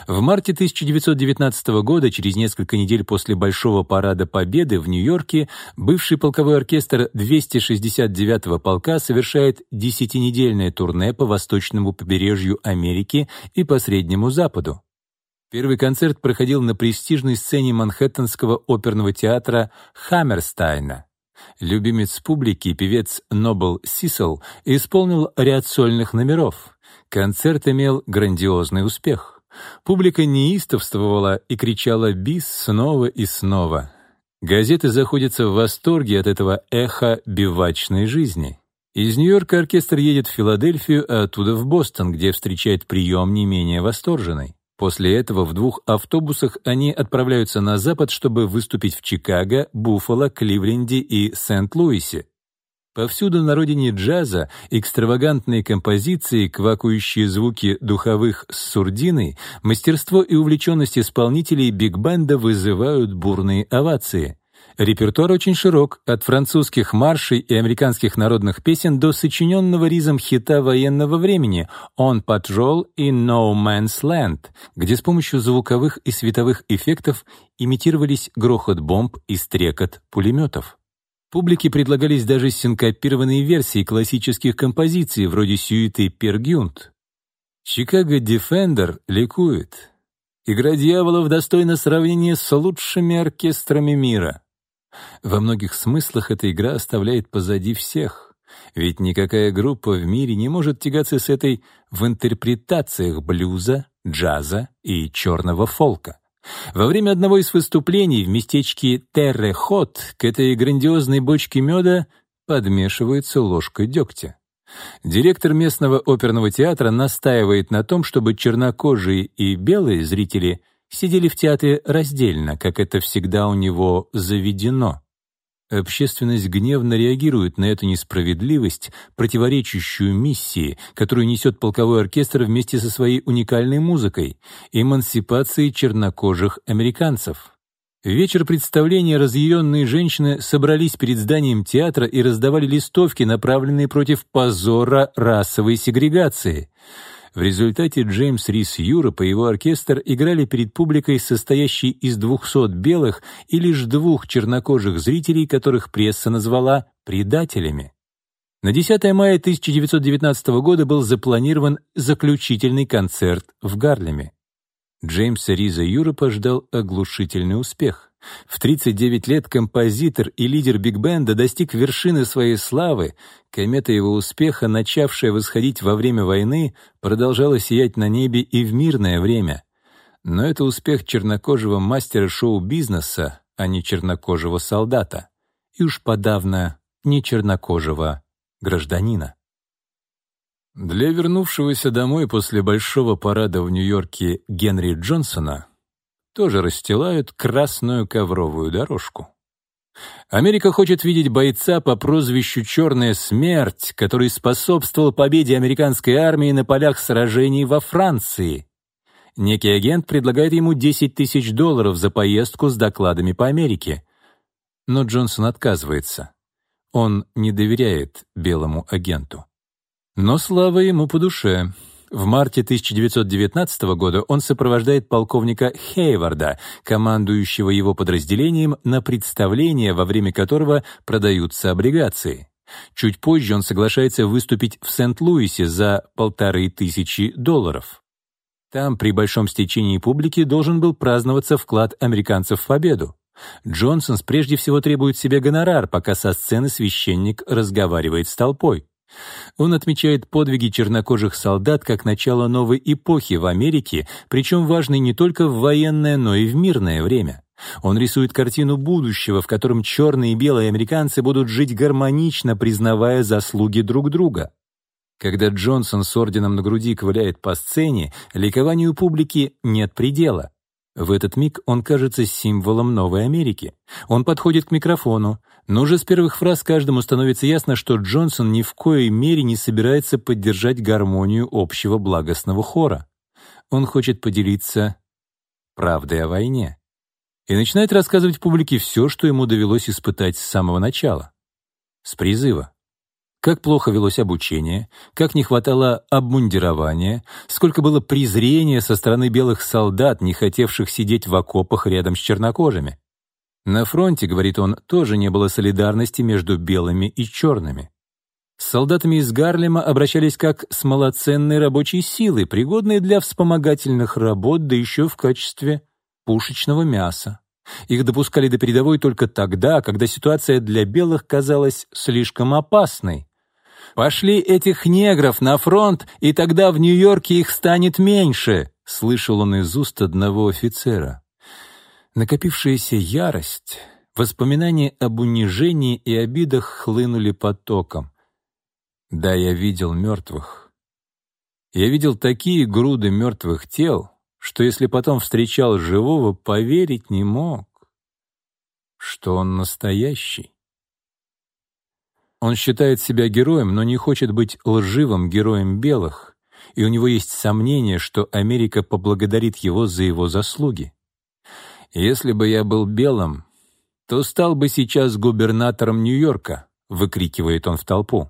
В марте 1919 года, через несколько недель после Большого парада Победы в Нью-Йорке, бывший полковой оркестр 269-го полка совершает десятинедельное турне по восточному побережью Америки и по Среднему Западу. Первый концерт проходил на престижной сцене Манхэттенского оперного театра Хаммерстайна. Любимец публики, певец Нобл Сисел, исполнил ряд сольных номеров. Концерт имел грандиозный успех. Публика неистовствовала и кричала «бис» снова и снова. Газеты заходятся в восторге от этого эха бивачной жизни. Из Нью-Йорка оркестр едет в Филадельфию, а оттуда в Бостон, где встречает прием не менее восторженный. После этого в двух автобусах они отправляются на запад, чтобы выступить в Чикаго, Буффало, Кливленде и Сент-Луисе. Повсюду на родине джаза экстравагантные композиции, квакающие звуки духовых с сурдиной, мастерство и увлеченность исполнителей биг-бенда вызывают бурные овации. Репертуар очень широк, от французских маршей и американских народных песен до сочиненного ризом хита военного времени «On Patrol» и «No Man's Land», где с помощью звуковых и световых эффектов имитировались грохот бомб и стрекот пулеметов. Публике предлагались даже синкопированные версии классических композиций, вроде сюиты «Пергюнт». «Чикаго Дефендер» ликует. Игра дьяволов достойна сравнения с лучшими оркестрами мира. Во многих смыслах эта игра оставляет позади всех, ведь никакая группа в мире не может тягаться с этой в интерпретациях блюза, джаза и черного фолка. Во время одного из выступлений в местечке Террехот к этой грандиозной бочке меда подмешивается ложка дегтя. Директор местного оперного театра настаивает на том, чтобы чернокожие и белые зрители — сидели в театре раздельно, как это всегда у него заведено. Общественность гневно реагирует на эту несправедливость, противоречащую миссии, которую несет полковой оркестр вместе со своей уникальной музыкой — эмансипацией чернокожих американцев. Вечер представления разъяренные женщины собрались перед зданием театра и раздавали листовки, направленные против позора расовой сегрегации — в результате Джеймс Рис Юроп и его оркестр играли перед публикой, состоящей из 200 белых и лишь двух чернокожих зрителей, которых пресса назвала «предателями». На 10 мая 1919 года был запланирован заключительный концерт в Гарлеме. Джеймса Риза Юропа ждал оглушительный успех. В 39 лет композитор и лидер биг-бенда достиг вершины своей славы. Комета его успеха, начавшая восходить во время войны, продолжала сиять на небе и в мирное время. Но это успех чернокожего мастера шоу-бизнеса, а не чернокожего солдата. И уж подавно не чернокожего гражданина. Для вернувшегося домой после большого парада в Нью-Йорке Генри Джонсона тоже расстилают красную ковровую дорожку. Америка хочет видеть бойца по прозвищу «Черная смерть», который способствовал победе американской армии на полях сражений во Франции. Некий агент предлагает ему 10 тысяч долларов за поездку с докладами по Америке. Но Джонсон отказывается. Он не доверяет белому агенту. Но слава ему по душе. В марте 1919 года он сопровождает полковника Хейварда, командующего его подразделением, на представление, во время которого продаются облигации. Чуть позже он соглашается выступить в Сент-Луисе за полторы тысячи долларов. Там при большом стечении публики должен был праздноваться вклад американцев в победу. Джонсон прежде всего требует себе гонорар, пока со сцены священник разговаривает с толпой. Он отмечает подвиги чернокожих солдат как начало новой эпохи в Америке, причем важной не только в военное, но и в мирное время. Он рисует картину будущего, в котором черные и белые американцы будут жить гармонично, признавая заслуги друг друга. Когда Джонсон с орденом на груди ковыляет по сцене, ликованию публики нет предела. В этот миг он кажется символом Новой Америки. Он подходит к микрофону, но уже с первых фраз каждому становится ясно, что Джонсон ни в коей мере не собирается поддержать гармонию общего благостного хора. Он хочет поделиться правдой о войне и начинает рассказывать публике все, что ему довелось испытать с самого начала. С призыва как плохо велось обучение, как не хватало обмундирования, сколько было презрения со стороны белых солдат, не хотевших сидеть в окопах рядом с чернокожими. На фронте, говорит он, тоже не было солидарности между белыми и черными. С солдатами из Гарлема обращались как с малоценной рабочей силой, пригодной для вспомогательных работ, да еще в качестве пушечного мяса. Их допускали до передовой только тогда, когда ситуация для белых казалась слишком опасной, «Пошли этих негров на фронт, и тогда в Нью-Йорке их станет меньше», — слышал он из уст одного офицера. Накопившаяся ярость, воспоминания об унижении и обидах хлынули потоком. Да, я видел мертвых. Я видел такие груды мертвых тел, что если потом встречал живого, поверить не мог, что он настоящий. Он считает себя героем, но не хочет быть лживым героем белых, и у него есть сомнение, что Америка поблагодарит его за его заслуги. «Если бы я был белым, то стал бы сейчас губернатором Нью-Йорка», — выкрикивает он в толпу.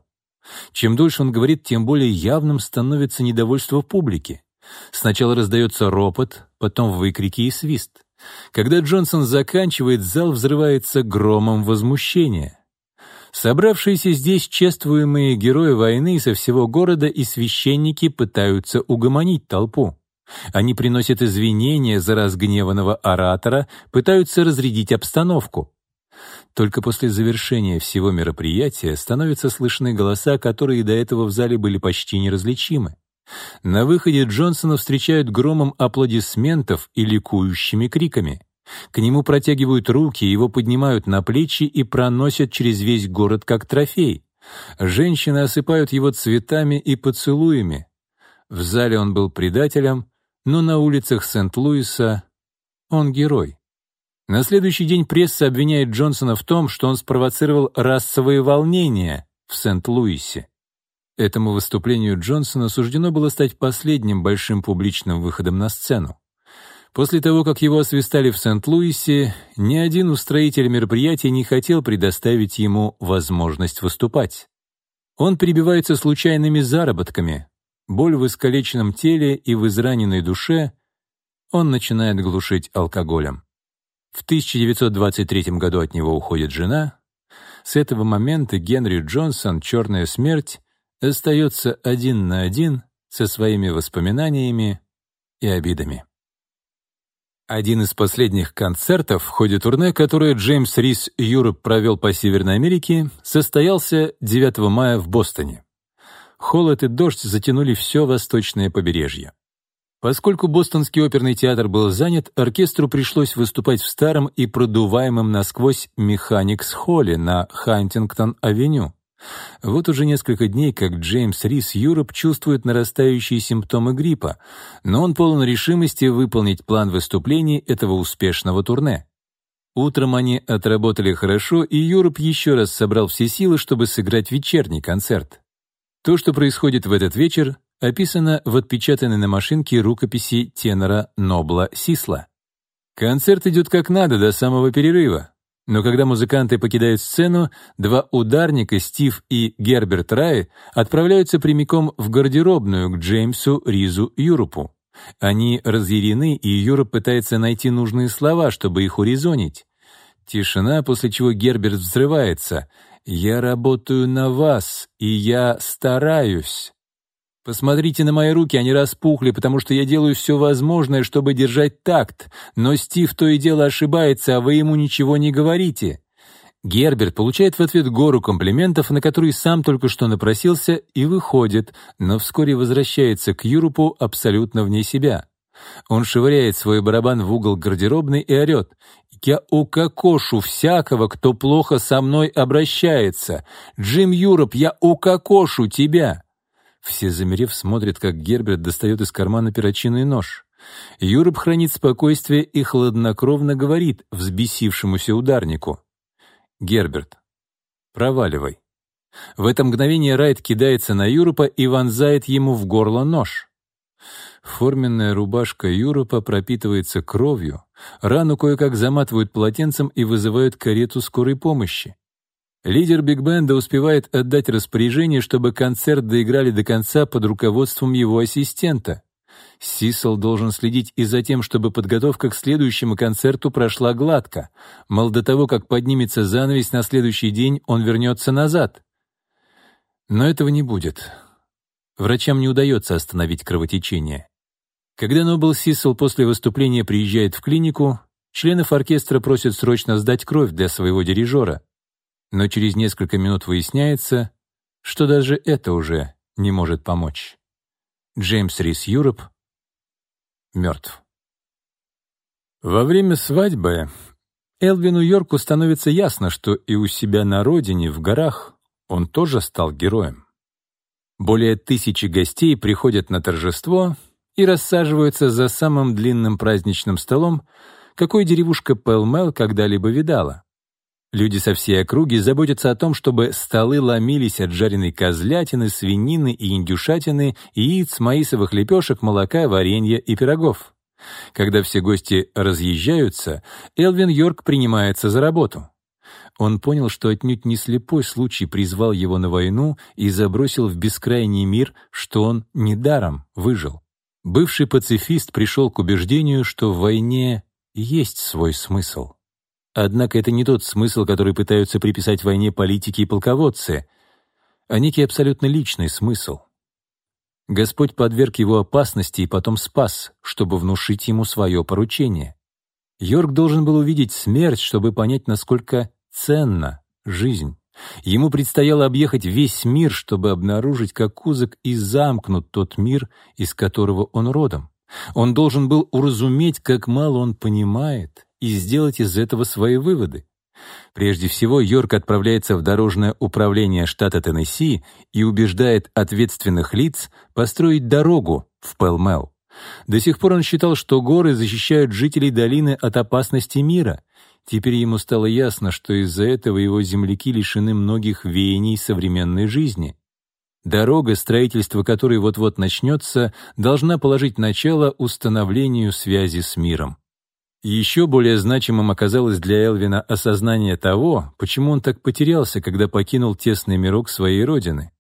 Чем дольше он говорит, тем более явным становится недовольство публики. Сначала раздается ропот, потом выкрики и свист. Когда Джонсон заканчивает, зал взрывается громом возмущения. Собравшиеся здесь чествуемые герои войны со всего города и священники пытаются угомонить толпу. Они приносят извинения за разгневанного оратора, пытаются разрядить обстановку. Только после завершения всего мероприятия становятся слышны голоса, которые до этого в зале были почти неразличимы. На выходе Джонсона встречают громом аплодисментов и ликующими криками. К нему протягивают руки, его поднимают на плечи и проносят через весь город как трофей. Женщины осыпают его цветами и поцелуями. В зале он был предателем, но на улицах Сент-Луиса он герой. На следующий день пресса обвиняет Джонсона в том, что он спровоцировал расовые волнения в Сент-Луисе. Этому выступлению Джонсона суждено было стать последним большим публичным выходом на сцену. После того, как его освистали в Сент-Луисе, ни один устроитель мероприятия не хотел предоставить ему возможность выступать. Он перебивается случайными заработками, боль в искалеченном теле и в израненной душе он начинает глушить алкоголем. В 1923 году от него уходит жена. С этого момента Генри Джонсон «Черная смерть» остается один на один со своими воспоминаниями и обидами. Один из последних концертов в ходе турне, которое Джеймс Рис Юроп провел по Северной Америке, состоялся 9 мая в Бостоне. Холод и дождь затянули все восточное побережье. Поскольку Бостонский оперный театр был занят, оркестру пришлось выступать в старом и продуваемом насквозь Механикс-холле на Хантингтон-авеню. Вот уже несколько дней, как Джеймс Рис Юроп чувствует нарастающие симптомы гриппа, но он полон решимости выполнить план выступлений этого успешного турне. Утром они отработали хорошо, и Юроп еще раз собрал все силы, чтобы сыграть вечерний концерт. То, что происходит в этот вечер, описано в отпечатанной на машинке рукописи тенора Нобла Сисла. Концерт идет как надо до самого перерыва. Но когда музыканты покидают сцену, два ударника, Стив и Герберт Рай, отправляются прямиком в гардеробную к Джеймсу Ризу Юрупу. Они разъярены, и Юроп пытается найти нужные слова, чтобы их урезонить. Тишина, после чего Герберт взрывается. «Я работаю на вас, и я стараюсь». Посмотрите на мои руки, они распухли, потому что я делаю все возможное, чтобы держать такт, но Стив то и дело ошибается, а вы ему ничего не говорите. Герберт получает в ответ гору комплиментов, на которые сам только что напросился, и выходит, но вскоре возвращается к Юрупу абсолютно вне себя. Он швыряет свой барабан в угол гардеробной и орет. «Я укокошу всякого, кто плохо со мной обращается! Джим Юроп, я укокошу тебя!» Все, замерев, смотрят, как Герберт достает из кармана перочинный нож. Юроб хранит спокойствие и хладнокровно говорит взбесившемуся ударнику. «Герберт, проваливай». В это мгновение Райт кидается на Юропа и вонзает ему в горло нож. Форменная рубашка Юропа пропитывается кровью, рану кое-как заматывают полотенцем и вызывают карету скорой помощи. Лидер биг-бенда успевает отдать распоряжение, чтобы концерт доиграли до конца под руководством его ассистента. Сисел должен следить и за тем, чтобы подготовка к следующему концерту прошла гладко. Мол, до того, как поднимется занавес на следующий день, он вернется назад. Но этого не будет. Врачам не удается остановить кровотечение. Когда Нобл Сисел после выступления приезжает в клинику, членов оркестра просят срочно сдать кровь для своего дирижера но через несколько минут выясняется, что даже это уже не может помочь. Джеймс Рис Юроп мертв. Во время свадьбы Элвину Йорку становится ясно, что и у себя на родине, в горах, он тоже стал героем. Более тысячи гостей приходят на торжество и рассаживаются за самым длинным праздничным столом, какой деревушка Пэлмел когда-либо видала. Люди со всей округи заботятся о том, чтобы столы ломились от жареной козлятины, свинины и индюшатины, яиц, маисовых лепешек, молока, варенья и пирогов. Когда все гости разъезжаются, Элвин Йорк принимается за работу. Он понял, что отнюдь не слепой случай призвал его на войну и забросил в бескрайний мир, что он недаром выжил. Бывший пацифист пришел к убеждению, что в войне есть свой смысл. Однако это не тот смысл, который пытаются приписать войне политики и полководцы, а некий абсолютно личный смысл. Господь подверг его опасности и потом спас, чтобы внушить ему свое поручение. Йорк должен был увидеть смерть, чтобы понять, насколько ценна жизнь. Ему предстояло объехать весь мир, чтобы обнаружить, как узок и замкнут тот мир, из которого он родом. Он должен был уразуметь, как мало он понимает, и сделать из этого свои выводы. Прежде всего, Йорк отправляется в дорожное управление штата Теннесси и убеждает ответственных лиц построить дорогу в Пэлмел. До сих пор он считал, что горы защищают жителей долины от опасности мира. Теперь ему стало ясно, что из-за этого его земляки лишены многих веяний современной жизни. Дорога, строительство которой вот-вот начнется, должна положить начало установлению связи с миром. Еще более значимым оказалось для Элвина осознание того, почему он так потерялся, когда покинул тесный мирок своей родины.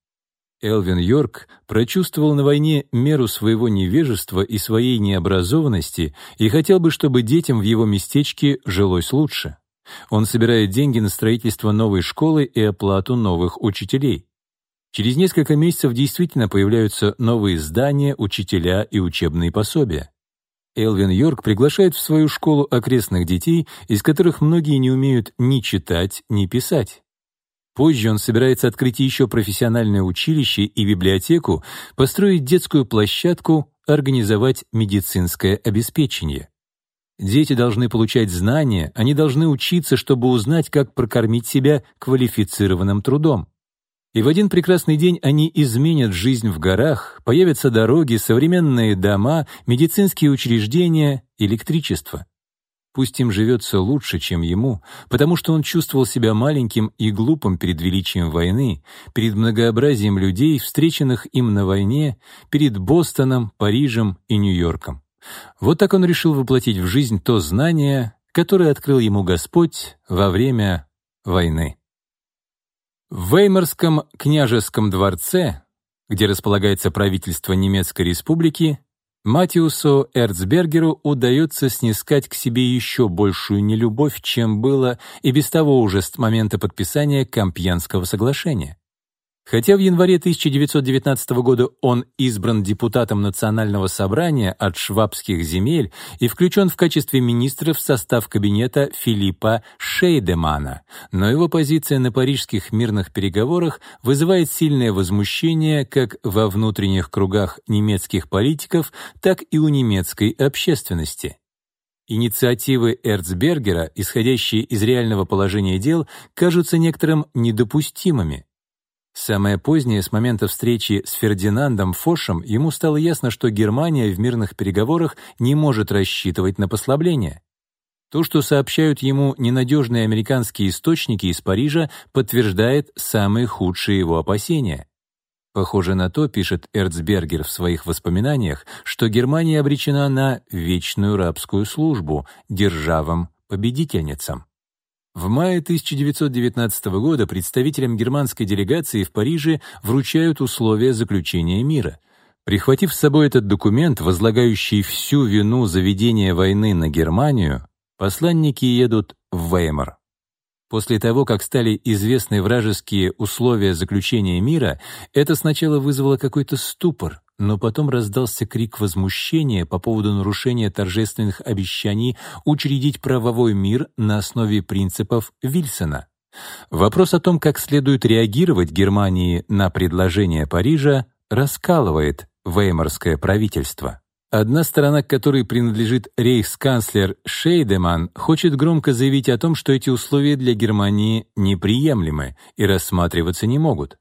Элвин Йорк прочувствовал на войне меру своего невежества и своей необразованности и хотел бы, чтобы детям в его местечке жилось лучше. Он собирает деньги на строительство новой школы и оплату новых учителей. Через несколько месяцев действительно появляются новые здания, учителя и учебные пособия. Элвин Йорк приглашает в свою школу окрестных детей, из которых многие не умеют ни читать, ни писать. Позже он собирается открыть еще профессиональное училище и библиотеку, построить детскую площадку, организовать медицинское обеспечение. Дети должны получать знания, они должны учиться, чтобы узнать, как прокормить себя квалифицированным трудом. И в один прекрасный день они изменят жизнь в горах, появятся дороги, современные дома, медицинские учреждения, электричество. Пусть им живется лучше, чем ему, потому что он чувствовал себя маленьким и глупым перед величием войны, перед многообразием людей, встреченных им на войне, перед Бостоном, Парижем и Нью-Йорком. Вот так он решил воплотить в жизнь то знание, которое открыл ему Господь во время войны. В Веймарском княжеском дворце, где располагается правительство Немецкой республики, Матиусу Эрцбергеру удается снискать к себе еще большую нелюбовь, чем было и без того уже с момента подписания Компьянского соглашения. Хотя в январе 1919 года он избран депутатом Национального собрания от швабских земель и включен в качестве министра в состав кабинета Филиппа Шейдемана, но его позиция на парижских мирных переговорах вызывает сильное возмущение как во внутренних кругах немецких политиков, так и у немецкой общественности. Инициативы Эрцбергера, исходящие из реального положения дел, кажутся некоторым недопустимыми. Самое позднее, с момента встречи с Фердинандом Фошем, ему стало ясно, что Германия в мирных переговорах не может рассчитывать на послабление. То, что сообщают ему ненадежные американские источники из Парижа, подтверждает самые худшие его опасения. Похоже на то, пишет Эрцбергер в своих воспоминаниях, что Германия обречена на вечную рабскую службу державам-победительницам. В мае 1919 года представителям германской делегации в Париже вручают условия заключения мира. Прихватив с собой этот документ, возлагающий всю вину за ведение войны на Германию, посланники едут в Веймар. После того, как стали известны вражеские условия заключения мира, это сначала вызвало какой-то ступор, но потом раздался крик возмущения по поводу нарушения торжественных обещаний учредить правовой мир на основе принципов Вильсона. Вопрос о том, как следует реагировать Германии на предложение Парижа, раскалывает Веймарское правительство. Одна сторона, к которой принадлежит рейхсканцлер Шейдеман, хочет громко заявить о том, что эти условия для Германии неприемлемы и рассматриваться не могут.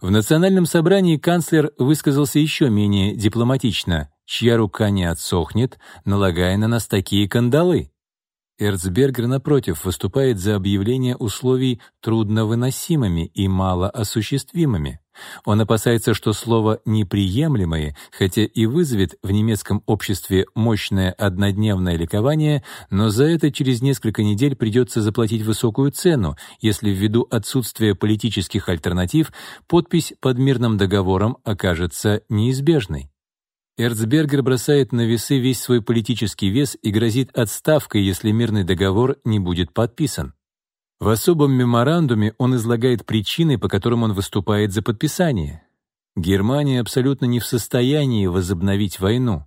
В национальном собрании канцлер высказался еще менее дипломатично, чья рука не отсохнет, налагая на нас такие кандалы. Эрцбергер, напротив, выступает за объявление условий трудновыносимыми и малоосуществимыми. Он опасается, что слово «неприемлемые», хотя и вызовет в немецком обществе мощное однодневное ликование, но за это через несколько недель придется заплатить высокую цену, если ввиду отсутствия политических альтернатив подпись под мирным договором окажется неизбежной. Эрцбергер бросает на весы весь свой политический вес и грозит отставкой, если мирный договор не будет подписан. В особом меморандуме он излагает причины, по которым он выступает за подписание. Германия абсолютно не в состоянии возобновить войну.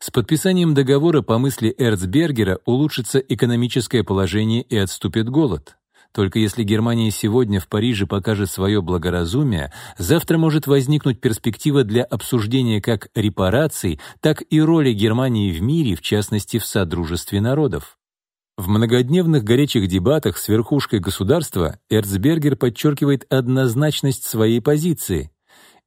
С подписанием договора, по мысли Эрцбергера, улучшится экономическое положение и отступит голод. Только если Германия сегодня в Париже покажет свое благоразумие, завтра может возникнуть перспектива для обсуждения как репараций, так и роли Германии в мире, в частности в Содружестве народов. В многодневных горячих дебатах с верхушкой государства Эрцбергер подчеркивает однозначность своей позиции.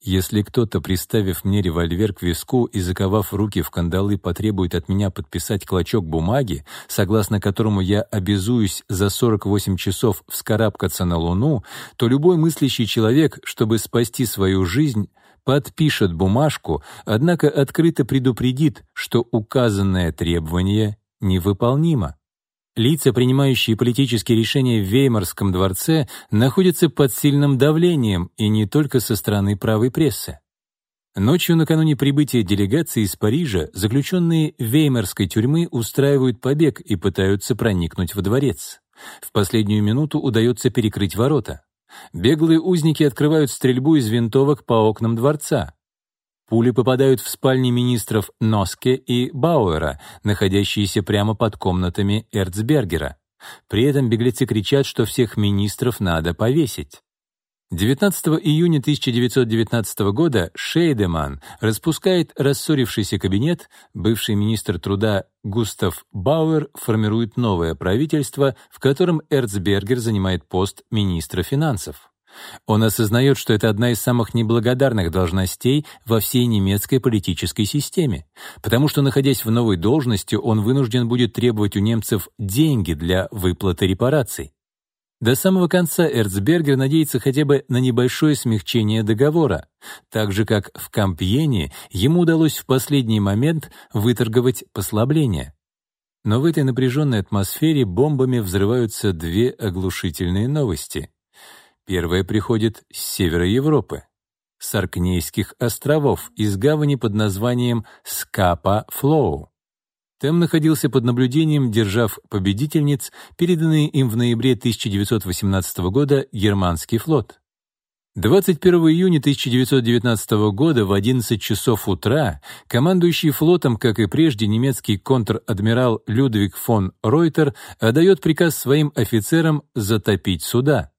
Если кто-то, приставив мне револьвер к виску и заковав руки в кандалы, потребует от меня подписать клочок бумаги, согласно которому я обязуюсь за 48 часов вскарабкаться на Луну, то любой мыслящий человек, чтобы спасти свою жизнь, подпишет бумажку, однако открыто предупредит, что указанное требование невыполнимо. Лица, принимающие политические решения в Веймарском дворце, находятся под сильным давлением, и не только со стороны правой прессы. Ночью накануне прибытия делегации из Парижа заключенные Веймарской тюрьмы устраивают побег и пытаются проникнуть во дворец. В последнюю минуту удается перекрыть ворота. Беглые узники открывают стрельбу из винтовок по окнам дворца. Пули попадают в спальни министров Носке и Бауэра, находящиеся прямо под комнатами Эрцбергера. При этом беглецы кричат, что всех министров надо повесить. 19 июня 1919 года Шейдеман распускает рассорившийся кабинет, бывший министр труда Густав Бауэр формирует новое правительство, в котором Эрцбергер занимает пост министра финансов. Он осознает, что это одна из самых неблагодарных должностей во всей немецкой политической системе, потому что, находясь в новой должности, он вынужден будет требовать у немцев деньги для выплаты репараций. До самого конца Эрцбергер надеется хотя бы на небольшое смягчение договора, так же как в Кампьене ему удалось в последний момент выторговать послабление. Но в этой напряженной атмосфере бомбами взрываются две оглушительные новости. Первая приходит с севера Европы, с Аркнейских островов, из гавани под названием Скапа-Флоу. Там находился под наблюдением, держав победительниц, переданный им в ноябре 1918 года германский флот. 21 июня 1919 года в 11 часов утра командующий флотом, как и прежде, немецкий контр-адмирал Людвиг фон Ройтер отдает приказ своим офицерам затопить суда.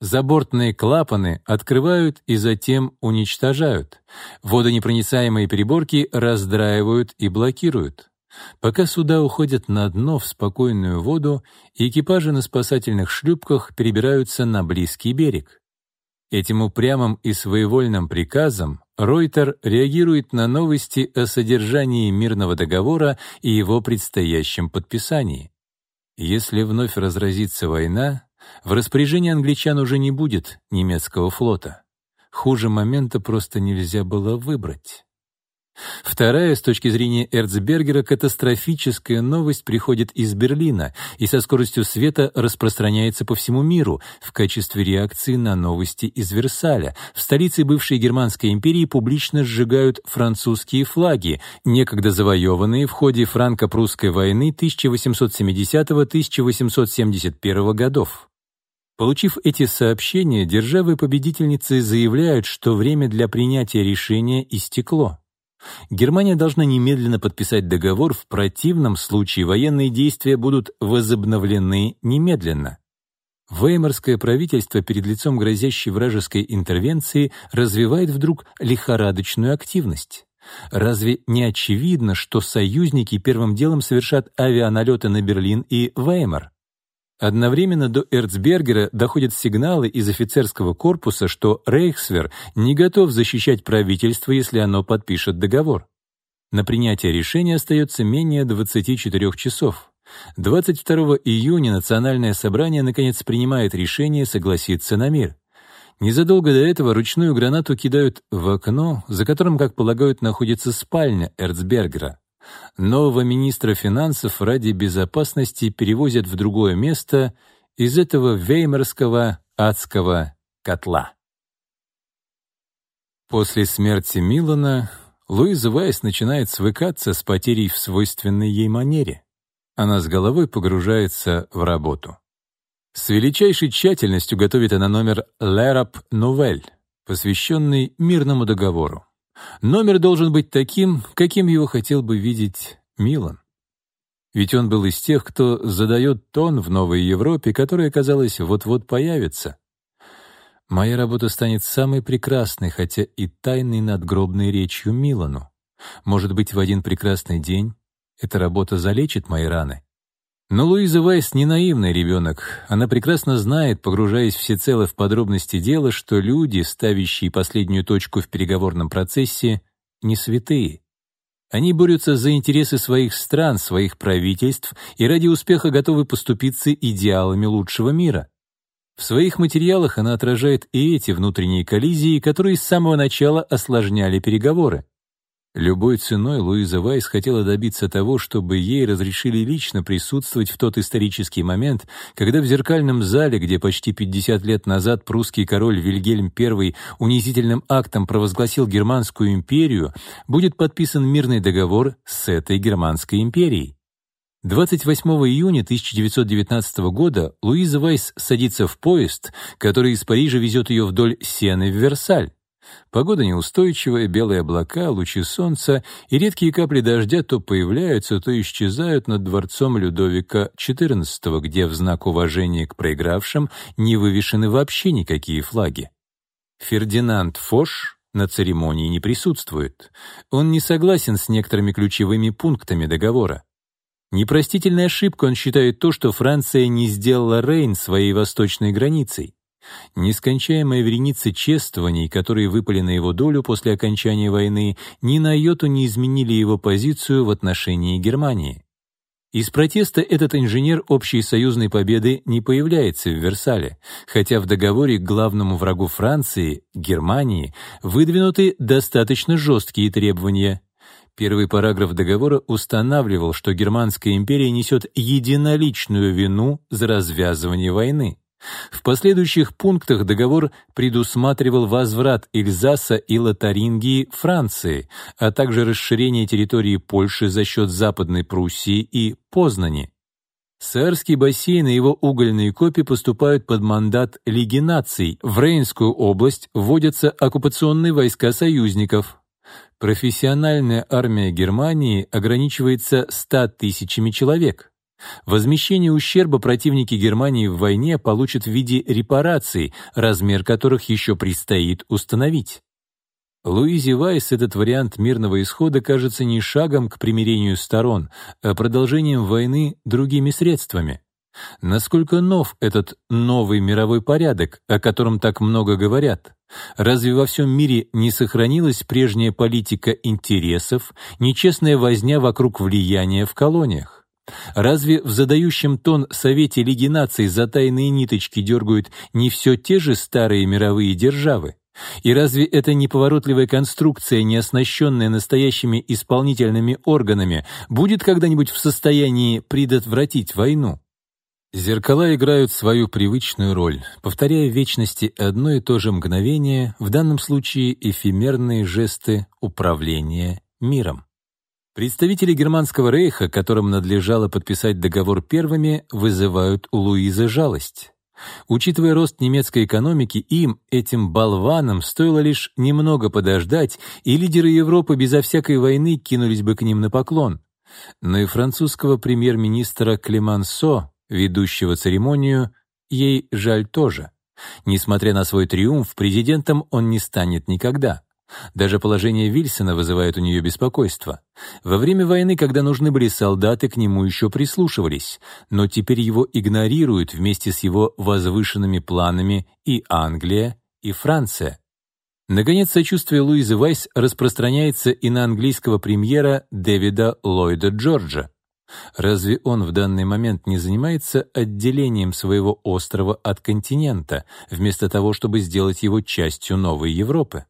Забортные клапаны открывают и затем уничтожают. Водонепроницаемые переборки раздраивают и блокируют. Пока суда уходят на дно в спокойную воду, экипажи на спасательных шлюпках перебираются на близкий берег. Этим упрямым и своевольным приказом Ройтер реагирует на новости о содержании мирного договора и его предстоящем подписании. Если вновь разразится война, в распоряжении англичан уже не будет немецкого флота. Хуже момента просто нельзя было выбрать. Вторая, с точки зрения Эрцбергера, катастрофическая новость приходит из Берлина и со скоростью света распространяется по всему миру в качестве реакции на новости из Версаля. В столице бывшей Германской империи публично сжигают французские флаги, некогда завоеванные в ходе франко-прусской войны 1870-1871 годов. Получив эти сообщения, державы-победительницы заявляют, что время для принятия решения истекло. Германия должна немедленно подписать договор, в противном случае военные действия будут возобновлены немедленно. Веймарское правительство перед лицом грозящей вражеской интервенции развивает вдруг лихорадочную активность. Разве не очевидно, что союзники первым делом совершат авианалеты на Берлин и Веймар? Одновременно до Эрцбергера доходят сигналы из офицерского корпуса, что Рейхсвер не готов защищать правительство, если оно подпишет договор. На принятие решения остается менее 24 часов. 22 июня Национальное собрание наконец принимает решение согласиться на мир. Незадолго до этого ручную гранату кидают в окно, за которым, как полагают, находится спальня Эрцбергера. Нового министра финансов ради безопасности перевозят в другое место из этого веймарского адского котла. После смерти Милана Луиза Вайс начинает свыкаться с потерей в свойственной ей манере. Она с головой погружается в работу. С величайшей тщательностью готовит она номер «Лерап Новель», посвященный мирному договору. Номер должен быть таким, каким его хотел бы видеть Милан. Ведь он был из тех, кто задает тон в новой Европе, которая, казалось, вот-вот появится. Моя работа станет самой прекрасной, хотя и тайной надгробной речью Милану. Может быть, в один прекрасный день эта работа залечит мои раны. Но Луиза Вайс не наивный ребенок. Она прекрасно знает, погружаясь всецело в подробности дела, что люди, ставящие последнюю точку в переговорном процессе, не святые. Они борются за интересы своих стран, своих правительств и ради успеха готовы поступиться идеалами лучшего мира. В своих материалах она отражает и эти внутренние коллизии, которые с самого начала осложняли переговоры. Любой ценой Луиза Вайс хотела добиться того, чтобы ей разрешили лично присутствовать в тот исторический момент, когда в зеркальном зале, где почти 50 лет назад прусский король Вильгельм I унизительным актом провозгласил Германскую империю, будет подписан мирный договор с этой Германской империей. 28 июня 1919 года Луиза Вайс садится в поезд, который из Парижа везет ее вдоль Сены в Версаль. Погода неустойчивая, белые облака, лучи солнца и редкие капли дождя то появляются, то исчезают над дворцом Людовика XIV, где в знак уважения к проигравшим не вывешены вообще никакие флаги. Фердинанд Фош на церемонии не присутствует. Он не согласен с некоторыми ключевыми пунктами договора. Непростительной ошибкой он считает то, что Франция не сделала Рейн своей восточной границей. Нескончаемая вереница чествований, которые выпали на его долю после окончания войны, ни на йоту не изменили его позицию в отношении Германии. Из протеста этот инженер общей союзной победы не появляется в Версале, хотя в договоре к главному врагу Франции, Германии, выдвинуты достаточно жесткие требования. Первый параграф договора устанавливал, что Германская империя несет единоличную вину за развязывание войны. В последующих пунктах договор предусматривал возврат Эльзаса и Лотарингии Франции, а также расширение территории Польши за счет Западной Пруссии и Познани. Саарский бассейн и его угольные копии поступают под мандат Лиги наций. В Рейнскую область вводятся оккупационные войска союзников. Профессиональная армия Германии ограничивается 100 тысячами человек. Возмещение ущерба противники Германии в войне получат в виде репараций, размер которых еще предстоит установить. Луизе Вайс этот вариант мирного исхода кажется не шагом к примирению сторон, а продолжением войны другими средствами. Насколько нов этот новый мировой порядок, о котором так много говорят? Разве во всем мире не сохранилась прежняя политика интересов, нечестная возня вокруг влияния в колониях? Разве в задающем тон Совете Лиги наций за тайные ниточки дергают не все те же старые мировые державы? И разве эта неповоротливая конструкция, не оснащенная настоящими исполнительными органами, будет когда-нибудь в состоянии предотвратить войну? Зеркала играют свою привычную роль, повторяя в вечности одно и то же мгновение, в данном случае эфемерные жесты управления миром. Представители Германского рейха, которым надлежало подписать договор первыми, вызывают у Луизы жалость. Учитывая рост немецкой экономики, им, этим болванам, стоило лишь немного подождать, и лидеры Европы безо всякой войны кинулись бы к ним на поклон. Но и французского премьер-министра Клемансо, ведущего церемонию, ей жаль тоже. Несмотря на свой триумф, президентом он не станет никогда. Даже положение Вильсона вызывает у нее беспокойство. Во время войны, когда нужны были солдаты, к нему еще прислушивались, но теперь его игнорируют вместе с его возвышенными планами и Англия, и Франция. Наконец, сочувствие Луизы Вайс распространяется и на английского премьера Дэвида Ллойда Джорджа. Разве он в данный момент не занимается отделением своего острова от континента, вместо того, чтобы сделать его частью новой Европы?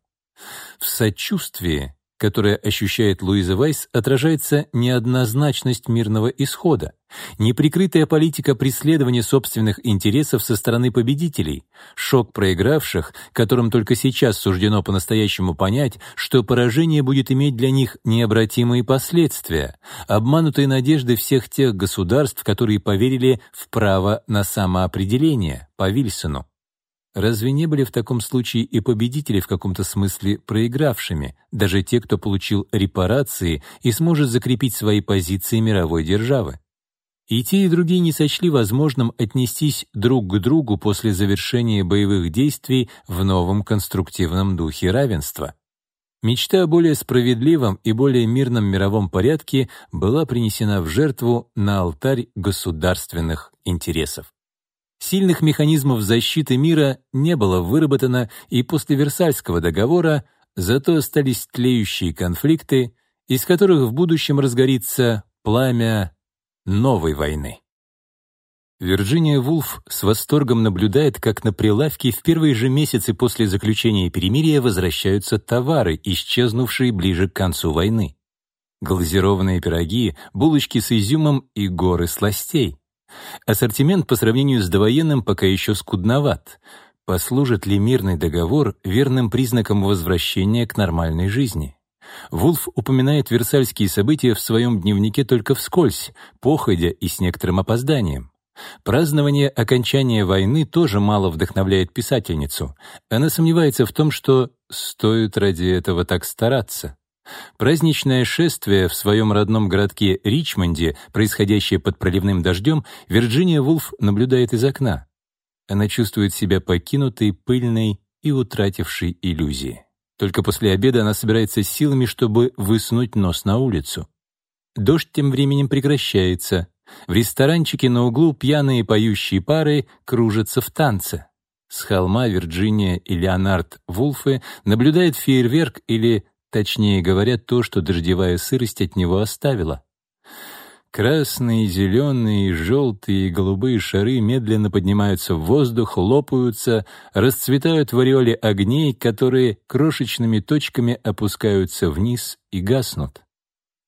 В сочувствии, которое ощущает Луиза Вайс, отражается неоднозначность мирного исхода, неприкрытая политика преследования собственных интересов со стороны победителей, шок проигравших, которым только сейчас суждено по-настоящему понять, что поражение будет иметь для них необратимые последствия, обманутые надежды всех тех государств, которые поверили в право на самоопределение, по Вильсону. Разве не были в таком случае и победители в каком-то смысле проигравшими, даже те, кто получил репарации и сможет закрепить свои позиции мировой державы? И те, и другие не сочли возможным отнестись друг к другу после завершения боевых действий в новом конструктивном духе равенства. Мечта о более справедливом и более мирном мировом порядке была принесена в жертву на алтарь государственных интересов. Сильных механизмов защиты мира не было выработано и после Версальского договора, зато остались тлеющие конфликты, из которых в будущем разгорится пламя новой войны. Вирджиния Вулф с восторгом наблюдает, как на прилавке в первые же месяцы после заключения перемирия возвращаются товары, исчезнувшие ближе к концу войны. Глазированные пироги, булочки с изюмом и горы сластей. Ассортимент по сравнению с довоенным пока еще скудноват. Послужит ли мирный договор верным признаком возвращения к нормальной жизни? Вулф упоминает Версальские события в своем дневнике только вскользь, походя и с некоторым опозданием. Празднование окончания войны тоже мало вдохновляет писательницу. Она сомневается в том, что стоит ради этого так стараться. Праздничное шествие в своем родном городке Ричмонде, происходящее под проливным дождем, Вирджиния Вулф наблюдает из окна. Она чувствует себя покинутой, пыльной и утратившей иллюзии. Только после обеда она собирается силами, чтобы высунуть нос на улицу. Дождь тем временем прекращается. В ресторанчике на углу пьяные поющие пары кружатся в танце. С холма Вирджиния и Леонард Вулфе наблюдает фейерверк или, точнее говоря, то, что дождевая сырость от него оставила. Красные, зеленые, желтые и голубые шары медленно поднимаются в воздух, лопаются, расцветают в ореоле огней, которые крошечными точками опускаются вниз и гаснут.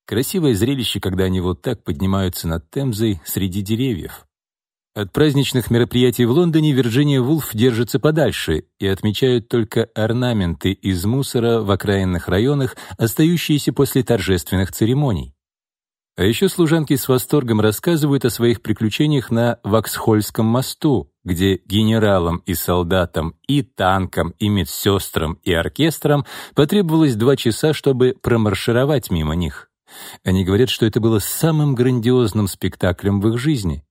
Красивое зрелище, когда они вот так поднимаются над Темзой среди деревьев. От праздничных мероприятий в Лондоне Вирджиния Вулф держится подальше и отмечают только орнаменты из мусора в окраинных районах, остающиеся после торжественных церемоний. А еще служанки с восторгом рассказывают о своих приключениях на Ваксхольском мосту, где генералам и солдатам, и танкам, и медсестрам, и оркестрам потребовалось два часа, чтобы промаршировать мимо них. Они говорят, что это было самым грандиозным спектаклем в их жизни.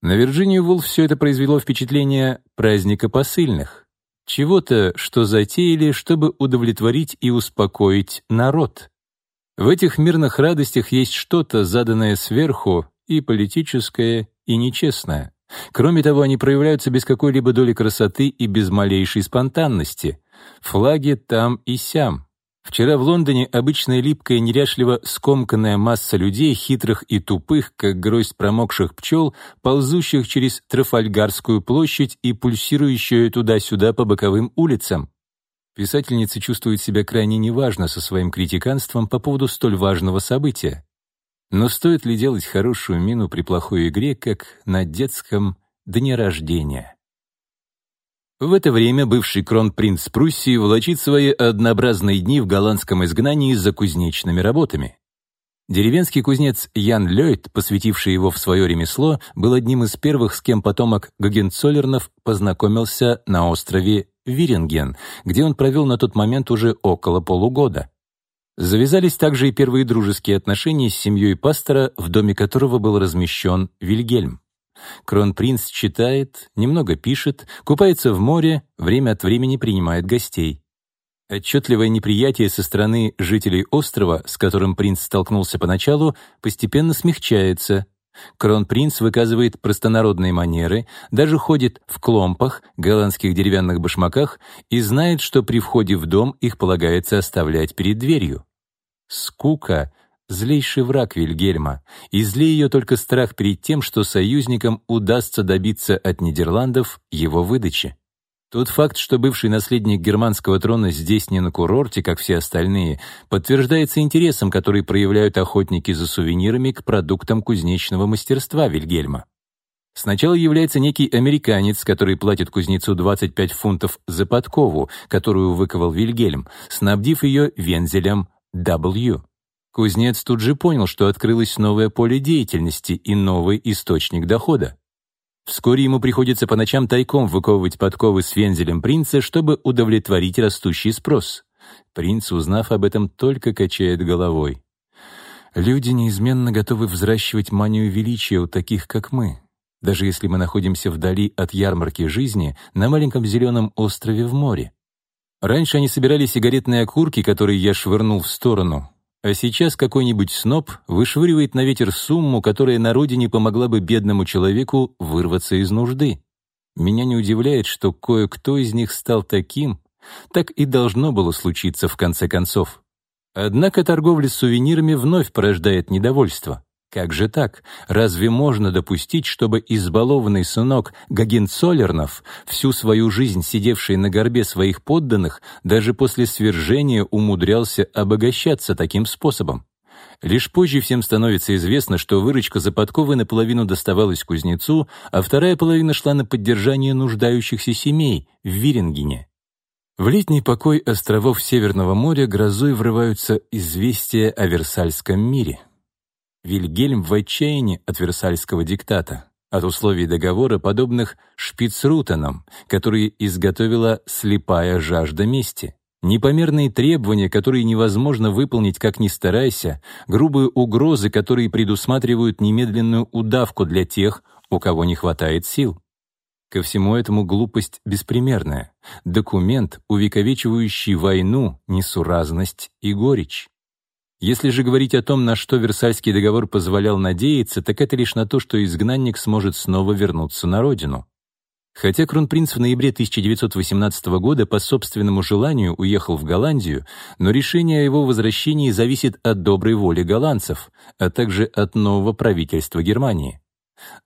На Вирджинию Вулф все это произвело впечатление праздника посыльных. Чего-то, что затеяли, чтобы удовлетворить и успокоить народ. В этих мирных радостях есть что-то, заданное сверху, и политическое, и нечестное. Кроме того, они проявляются без какой-либо доли красоты и без малейшей спонтанности. Флаги там и сям. Вчера в Лондоне обычная липкая, неряшливо скомканная масса людей, хитрых и тупых, как гроздь промокших пчел, ползущих через Трафальгарскую площадь и пульсирующую туда-сюда по боковым улицам. Писательница чувствует себя крайне неважно со своим критиканством по поводу столь важного события. Но стоит ли делать хорошую мину при плохой игре, как на детском дне рождения? В это время бывший кронпринц Пруссии влачит свои однообразные дни в голландском изгнании за кузнечными работами. Деревенский кузнец Ян Лёйд, посвятивший его в свое ремесло, был одним из первых, с кем потомок Гогенцоллернов познакомился на острове Виринген, где он провел на тот момент уже около полугода. Завязались также и первые дружеские отношения с семьей пастора, в доме которого был размещен Вильгельм. Кронпринц читает, немного пишет, купается в море, время от времени принимает гостей. Отчетливое неприятие со стороны жителей острова, с которым принц столкнулся поначалу, постепенно смягчается, Кронпринц выказывает простонародные манеры, даже ходит в кломпах, голландских деревянных башмаках и знает, что при входе в дом их полагается оставлять перед дверью. Скука — злейший враг Вильгельма, и зле ее только страх перед тем, что союзникам удастся добиться от Нидерландов его выдачи. Тот факт, что бывший наследник германского трона здесь не на курорте, как все остальные, подтверждается интересом, который проявляют охотники за сувенирами к продуктам кузнечного мастерства Вильгельма. Сначала является некий американец, который платит кузнецу 25 фунтов за подкову, которую выковал Вильгельм, снабдив ее вензелем W. Кузнец тут же понял, что открылось новое поле деятельности и новый источник дохода. Вскоре ему приходится по ночам тайком выковывать подковы с вензелем принца, чтобы удовлетворить растущий спрос. Принц, узнав об этом, только качает головой. Люди неизменно готовы взращивать манию величия у таких, как мы, даже если мы находимся вдали от ярмарки жизни на маленьком зеленом острове в море. Раньше они собирали сигаретные окурки, которые я швырнул в сторону, а сейчас какой-нибудь сноб вышвыривает на ветер сумму, которая на родине помогла бы бедному человеку вырваться из нужды. Меня не удивляет, что кое-кто из них стал таким, так и должно было случиться в конце концов. Однако торговля с сувенирами вновь порождает недовольство. Как же так? Разве можно допустить, чтобы избалованный сынок Гагенцоллернов, всю свою жизнь сидевший на горбе своих подданных, даже после свержения умудрялся обогащаться таким способом? Лишь позже всем становится известно, что выручка за подковы наполовину доставалась кузнецу, а вторая половина шла на поддержание нуждающихся семей в Вирингене. В летний покой островов Северного моря грозой врываются известия о Версальском мире. Вильгельм в отчаянии от Версальского диктата, от условий договора, подобных шпицрутенам, которые изготовила слепая жажда мести. Непомерные требования, которые невозможно выполнить, как ни старайся, грубые угрозы, которые предусматривают немедленную удавку для тех, у кого не хватает сил. Ко всему этому глупость беспримерная, документ, увековечивающий войну, несуразность и горечь. Если же говорить о том, на что Версальский договор позволял надеяться, так это лишь на то, что изгнанник сможет снова вернуться на родину. Хотя кронпринц в ноябре 1918 года по собственному желанию уехал в Голландию, но решение о его возвращении зависит от доброй воли голландцев, а также от нового правительства Германии.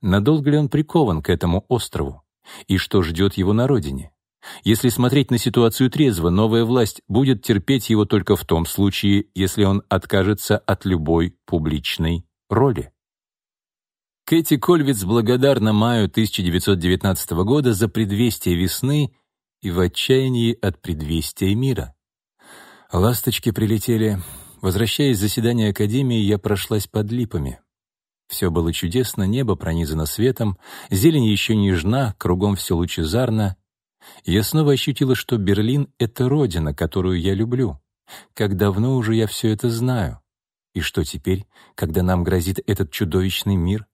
Надолго ли он прикован к этому острову? И что ждет его на родине? Если смотреть на ситуацию трезво, новая власть будет терпеть его только в том случае, если он откажется от любой публичной роли. Кэти Кольвиц благодарна маю 1919 года за предвестие весны и в отчаянии от предвестия мира. Ласточки прилетели. Возвращаясь с заседания Академии, я прошлась под липами. Все было чудесно, небо пронизано светом, зелень еще нежна, кругом все лучезарно. Я снова ощутила, что Берлин — это родина, которую я люблю. Как давно уже я все это знаю. И что теперь, когда нам грозит этот чудовищный мир?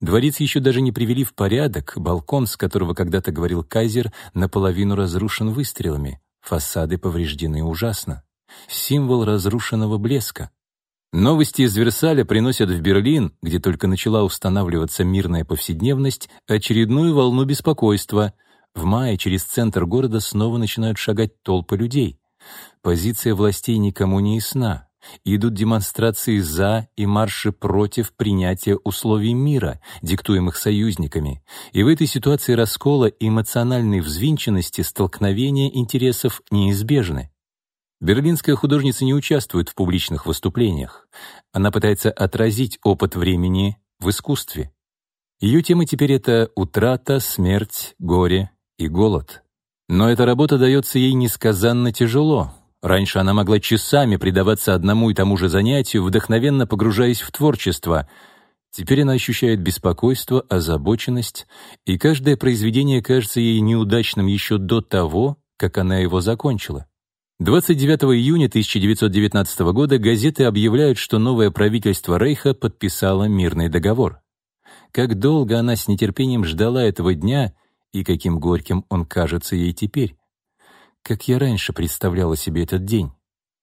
Дворец еще даже не привели в порядок, балкон, с которого когда-то говорил кайзер, наполовину разрушен выстрелами, фасады повреждены ужасно. Символ разрушенного блеска. Новости из Версаля приносят в Берлин, где только начала устанавливаться мирная повседневность, очередную волну беспокойства. В мае через центр города снова начинают шагать толпы людей. Позиция властей никому не ясна идут демонстрации за и марши против принятия условий мира, диктуемых союзниками. И в этой ситуации раскола и эмоциональной взвинченности столкновения интересов неизбежны. Берлинская художница не участвует в публичных выступлениях. Она пытается отразить опыт времени в искусстве. Ее темы теперь это утрата, смерть, горе и голод. Но эта работа дается ей несказанно тяжело, Раньше она могла часами предаваться одному и тому же занятию, вдохновенно погружаясь в творчество. Теперь она ощущает беспокойство, озабоченность, и каждое произведение кажется ей неудачным еще до того, как она его закончила. 29 июня 1919 года газеты объявляют, что новое правительство Рейха подписало мирный договор. Как долго она с нетерпением ждала этого дня и каким горьким он кажется ей теперь. Как я раньше представляла себе этот день.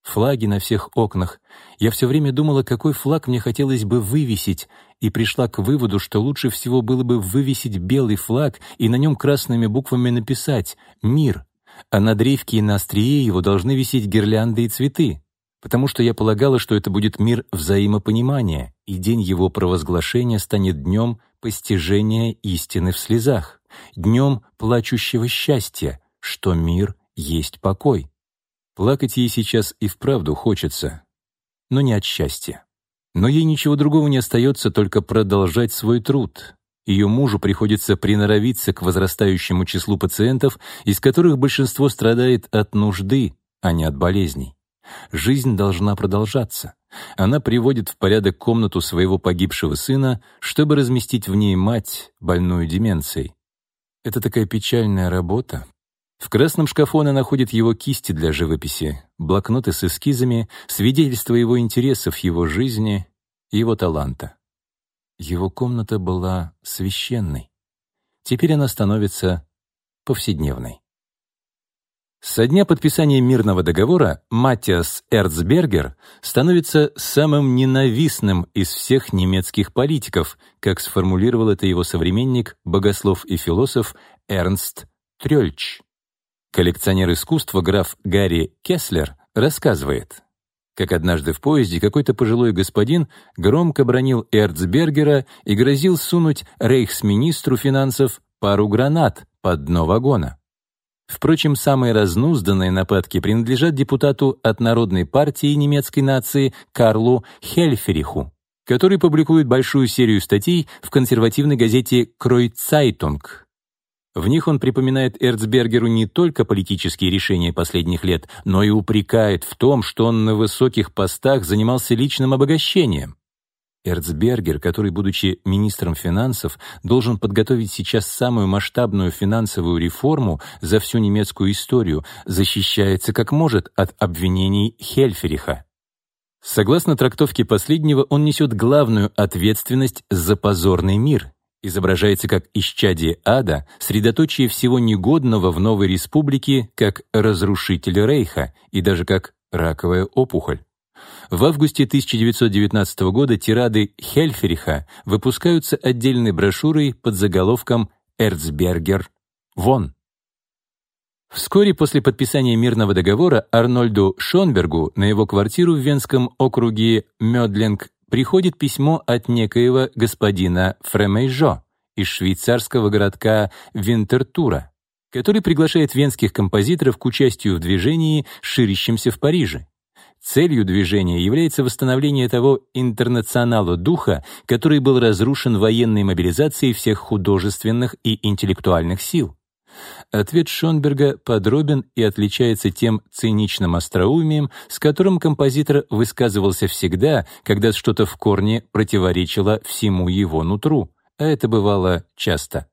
Флаги на всех окнах. Я все время думала, какой флаг мне хотелось бы вывесить, и пришла к выводу, что лучше всего было бы вывесить белый флаг и на нем красными буквами написать «Мир», а на дрейфке и на острие его должны висеть гирлянды и цветы, потому что я полагала, что это будет мир взаимопонимания, и день его провозглашения станет днем постижения истины в слезах, днем плачущего счастья, что мир есть покой. Плакать ей сейчас и вправду хочется, но не от счастья. Но ей ничего другого не остается, только продолжать свой труд. Ее мужу приходится приноровиться к возрастающему числу пациентов, из которых большинство страдает от нужды, а не от болезней. Жизнь должна продолжаться. Она приводит в порядок комнату своего погибшего сына, чтобы разместить в ней мать, больную деменцией. Это такая печальная работа, в красном шкафу она находит его кисти для живописи, блокноты с эскизами, свидетельства его интересов, его жизни, его таланта. Его комната была священной. Теперь она становится повседневной. Со дня подписания мирного договора Матиас Эрцбергер становится самым ненавистным из всех немецких политиков, как сформулировал это его современник, богослов и философ Эрнст Трёльч. Коллекционер искусства граф Гарри Кеслер рассказывает, как однажды в поезде какой-то пожилой господин громко бронил Эрцбергера и грозил сунуть рейхсминистру финансов пару гранат под дно вагона. Впрочем, самые разнузданные нападки принадлежат депутату от Народной партии немецкой нации Карлу Хельфериху, который публикует большую серию статей в консервативной газете «Кройцайтунг», в них он припоминает Эрцбергеру не только политические решения последних лет, но и упрекает в том, что он на высоких постах занимался личным обогащением. Эрцбергер, который, будучи министром финансов, должен подготовить сейчас самую масштабную финансовую реформу за всю немецкую историю, защищается как может от обвинений Хельфериха. Согласно трактовке последнего, он несет главную ответственность за позорный мир, изображается как исчадие ада, средоточие всего негодного в новой республике, как разрушитель Рейха и даже как раковая опухоль. В августе 1919 года тирады Хельфериха выпускаются отдельной брошюрой под заголовком «Эрцбергер Вон!» Вскоре после подписания мирного договора Арнольду Шонбергу на его квартиру в Венском округе Мёдлинг приходит письмо от некоего господина Фремейжо из швейцарского городка Винтертура, который приглашает венских композиторов к участию в движении, ширящемся в Париже. Целью движения является восстановление того интернационала духа, который был разрушен военной мобилизацией всех художественных и интеллектуальных сил. Ответ Шонберга подробен и отличается тем циничным остроумием, с которым композитор высказывался всегда, когда что-то в корне противоречило всему его нутру, а это бывало часто.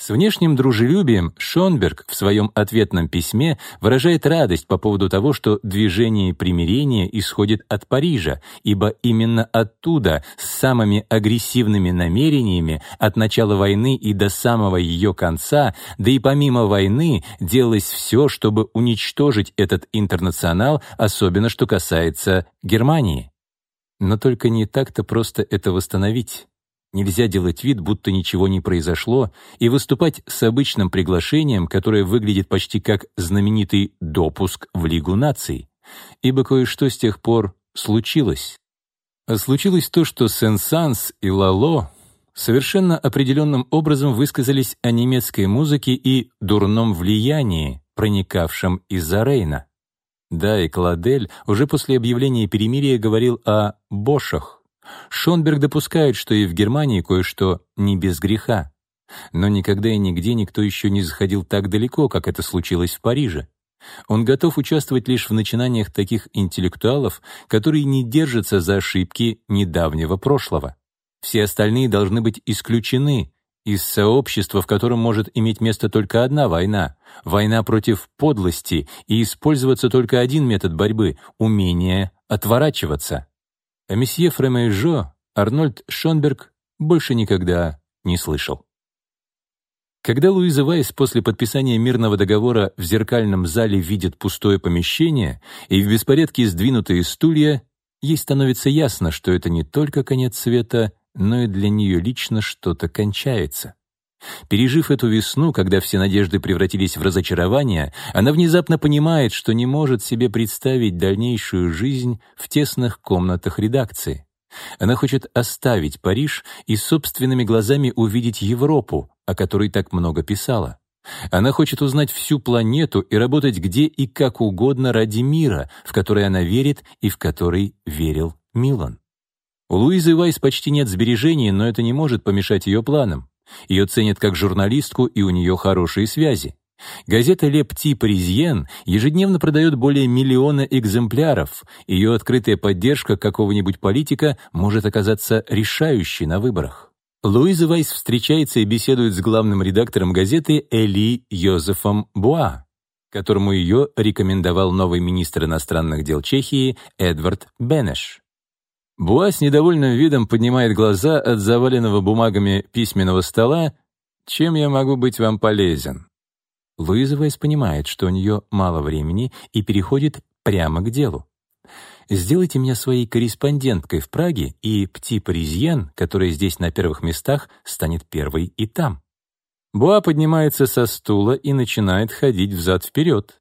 С внешним дружелюбием Шонберг в своем ответном письме выражает радость по поводу того, что движение примирения исходит от Парижа, ибо именно оттуда, с самыми агрессивными намерениями, от начала войны и до самого ее конца, да и помимо войны, делалось все, чтобы уничтожить этот интернационал, особенно что касается Германии. Но только не так-то просто это восстановить. Нельзя делать вид, будто ничего не произошло, и выступать с обычным приглашением, которое выглядит почти как знаменитый допуск в Лигу наций, ибо кое-что с тех пор случилось. Случилось то, что Сен-Санс и Лало совершенно определенным образом высказались о немецкой музыке и дурном влиянии, проникавшем из-за Рейна. Да, и Кладель уже после объявления перемирия говорил о «бошах», Шонберг допускает, что и в Германии кое-что не без греха. Но никогда и нигде никто еще не заходил так далеко, как это случилось в Париже. Он готов участвовать лишь в начинаниях таких интеллектуалов, которые не держатся за ошибки недавнего прошлого. Все остальные должны быть исключены из сообщества, в котором может иметь место только одна война — война против подлости, и использоваться только один метод борьбы — умение отворачиваться. О месье Фремейжо Арнольд Шонберг больше никогда не слышал. Когда Луиза Вайс после подписания мирного договора в зеркальном зале видит пустое помещение и в беспорядке сдвинутые стулья, ей становится ясно, что это не только конец света, но и для нее лично что-то кончается. Пережив эту весну, когда все надежды превратились в разочарование, она внезапно понимает, что не может себе представить дальнейшую жизнь в тесных комнатах редакции. Она хочет оставить Париж и собственными глазами увидеть Европу, о которой так много писала. Она хочет узнать всю планету и работать где и как угодно ради мира, в который она верит и в который верил Милан. У Луизы Вайс почти нет сбережений, но это не может помешать ее планам. Ее ценят как журналистку, и у нее хорошие связи. Газета «Ле Пти Паризьен» ежедневно продает более миллиона экземпляров. Ее открытая поддержка какого-нибудь политика может оказаться решающей на выборах. Луиза Вайс встречается и беседует с главным редактором газеты Эли Йозефом Буа, которому ее рекомендовал новый министр иностранных дел Чехии Эдвард Бенеш. Буа с недовольным видом поднимает глаза от заваленного бумагами письменного стола. «Чем я могу быть вам полезен?» Луиза понимает, что у нее мало времени, и переходит прямо к делу. «Сделайте меня своей корреспонденткой в Праге, и Пти Паризьен, которая здесь на первых местах, станет первой и там». Буа поднимается со стула и начинает ходить взад-вперед.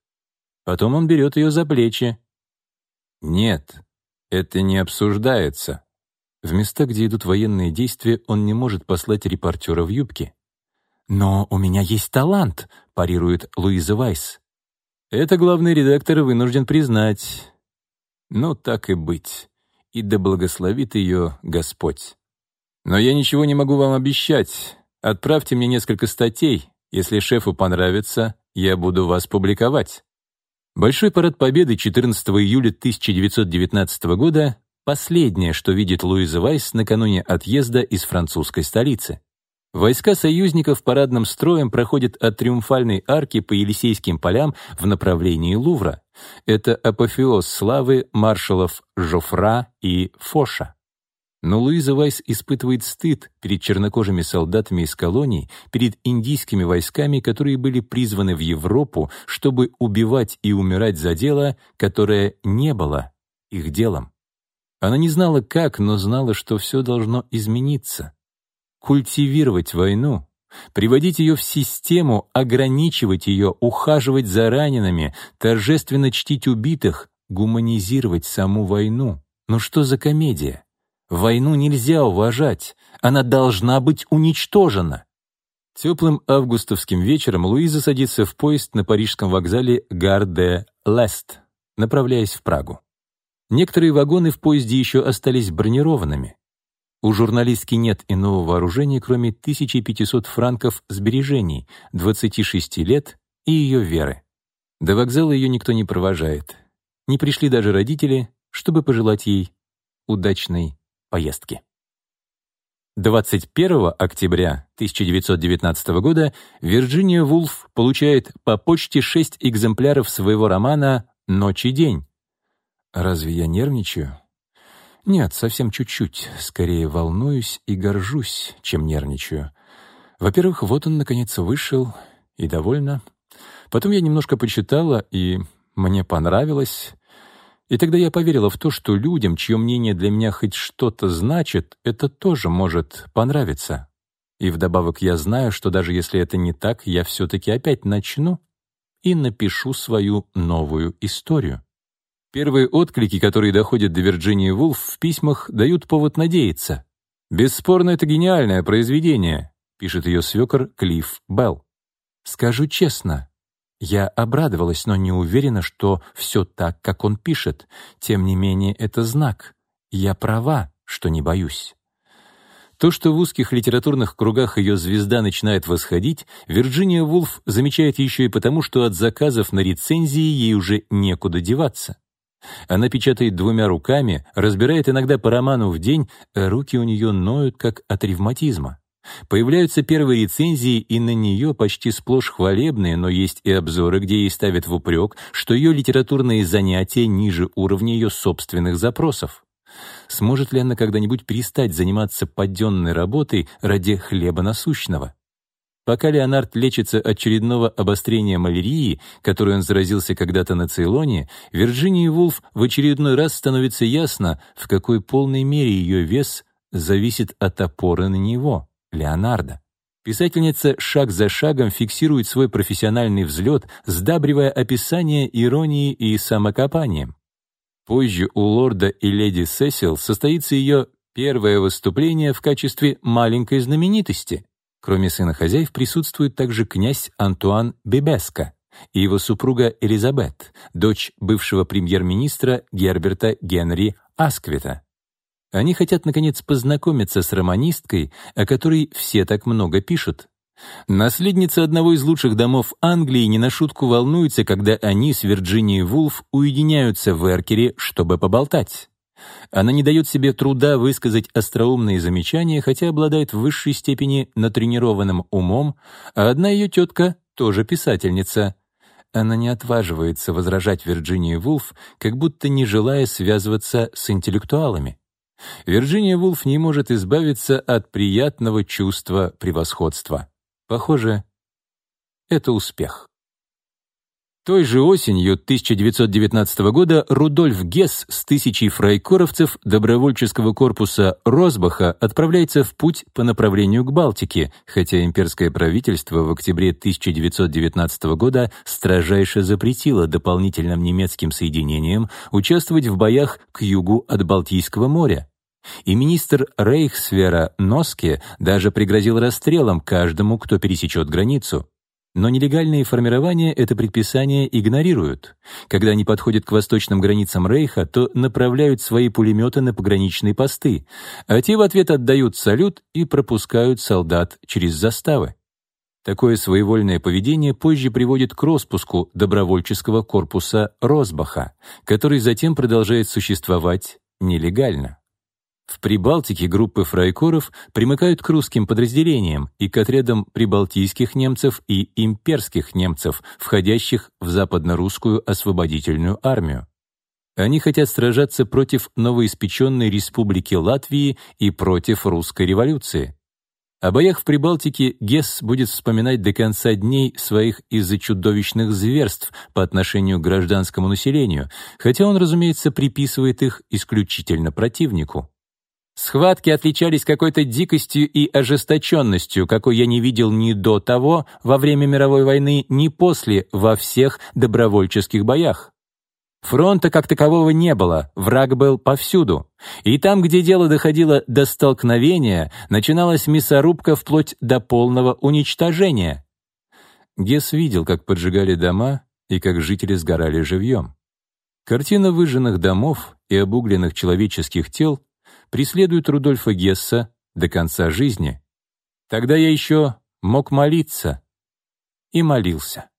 Потом он берет ее за плечи. «Нет, это не обсуждается. В места, где идут военные действия, он не может послать репортера в юбке. «Но у меня есть талант», — парирует Луиза Вайс. Это главный редактор вынужден признать. Ну, так и быть. И да благословит ее Господь. Но я ничего не могу вам обещать. Отправьте мне несколько статей. Если шефу понравится, я буду вас публиковать. Большой парад Победы 14 июля 1919 года — последнее, что видит Луиза Вайс накануне отъезда из французской столицы. Войска союзников парадным строем проходят от Триумфальной арки по Елисейским полям в направлении Лувра. Это апофеоз славы маршалов Жофра и Фоша. Но Луиза Вайс испытывает стыд перед чернокожими солдатами из колоний, перед индийскими войсками, которые были призваны в Европу, чтобы убивать и умирать за дело, которое не было их делом. Она не знала как, но знала, что все должно измениться. Культивировать войну, приводить ее в систему, ограничивать ее, ухаживать за ранеными, торжественно чтить убитых, гуманизировать саму войну. Ну что за комедия? Войну нельзя уважать, она должна быть уничтожена. Теплым августовским вечером Луиза садится в поезд на парижском вокзале Гар-де-Лест, направляясь в Прагу. Некоторые вагоны в поезде еще остались бронированными. У журналистки нет иного вооружения, кроме 1500 франков сбережений, 26 лет и ее веры. До вокзала ее никто не провожает. Не пришли даже родители, чтобы пожелать ей удачной поездки. 21 октября 1919 года Вирджиния Вулф получает по почте шесть экземпляров своего романа «Ночь и день». Разве я нервничаю? Нет, совсем чуть-чуть. Скорее волнуюсь и горжусь, чем нервничаю. Во-первых, вот он, наконец, вышел, и довольно. Потом я немножко почитала, и мне понравилось. И тогда я поверила в то, что людям, чье мнение для меня хоть что-то значит, это тоже может понравиться. И вдобавок я знаю, что даже если это не так, я все-таки опять начну и напишу свою новую историю. Первые отклики, которые доходят до Вирджинии Вулф в письмах, дают повод надеяться. «Бесспорно, это гениальное произведение», — пишет ее свекор Клифф Белл. «Скажу честно, я обрадовалась, но не уверена, что все так, как он пишет. Тем не менее, это знак. Я права, что не боюсь». То, что в узких литературных кругах ее звезда начинает восходить, Вирджиния Вулф замечает еще и потому, что от заказов на рецензии ей уже некуда деваться. Она печатает двумя руками, разбирает иногда по роману в день, а руки у нее ноют, как от ревматизма. Появляются первые рецензии, и на нее почти сплошь хвалебные, но есть и обзоры, где ей ставят в упрек, что ее литературные занятия ниже уровня ее собственных запросов. Сможет ли она когда-нибудь перестать заниматься подденной работой ради хлеба насущного? Пока Леонард лечится очередного обострения малярии, которой он заразился когда-то на Цейлоне, Вирджинии Вулф в очередной раз становится ясно, в какой полной мере ее вес зависит от опоры на него, Леонарда. Писательница шаг за шагом фиксирует свой профессиональный взлет, сдабривая описание иронией и самокопанием. Позже у лорда и леди Сесил состоится ее первое выступление в качестве маленькой знаменитости — Кроме сына хозяев присутствует также князь Антуан Бебеско и его супруга Элизабет, дочь бывшего премьер-министра Герберта Генри Асквита. Они хотят, наконец, познакомиться с романисткой, о которой все так много пишут. Наследница одного из лучших домов Англии не на шутку волнуется, когда они с Вирджинией Вулф уединяются в Эркере, чтобы поболтать. Она не дает себе труда высказать остроумные замечания, хотя обладает в высшей степени натренированным умом, а одна ее тетка тоже писательница. Она не отваживается возражать Вирджинии Вулф, как будто не желая связываться с интеллектуалами. Вирджиния Вулф не может избавиться от приятного чувства превосходства. Похоже, это успех. Той же осенью 1919 года Рудольф Гесс с тысячей фрайкоровцев добровольческого корпуса Росбаха отправляется в путь по направлению к Балтике, хотя имперское правительство в октябре 1919 года строжайше запретило дополнительным немецким соединениям участвовать в боях к югу от Балтийского моря. И министр Рейхсвера Носке даже пригрозил расстрелом каждому, кто пересечет границу. Но нелегальные формирования это предписание игнорируют. Когда они подходят к восточным границам Рейха, то направляют свои пулеметы на пограничные посты, а те в ответ отдают салют и пропускают солдат через заставы. Такое своевольное поведение позже приводит к распуску добровольческого корпуса Росбаха, который затем продолжает существовать нелегально. В Прибалтике группы фрайкоров примыкают к русским подразделениям и к отрядам прибалтийских немцев и имперских немцев, входящих в западно-русскую освободительную армию. Они хотят сражаться против новоиспеченной республики Латвии и против русской революции. О боях в Прибалтике Гесс будет вспоминать до конца дней своих из-за чудовищных зверств по отношению к гражданскому населению, хотя он, разумеется, приписывает их исключительно противнику. Схватки отличались какой-то дикостью и ожесточенностью, какой я не видел ни до того, во время мировой войны, ни после, во всех добровольческих боях. Фронта как такового не было, враг был повсюду. И там, где дело доходило до столкновения, начиналась мясорубка вплоть до полного уничтожения. Гесс видел, как поджигали дома и как жители сгорали живьем. Картина выжженных домов и обугленных человеческих тел преследует Рудольфа Гесса до конца жизни. Тогда я еще мог молиться и молился.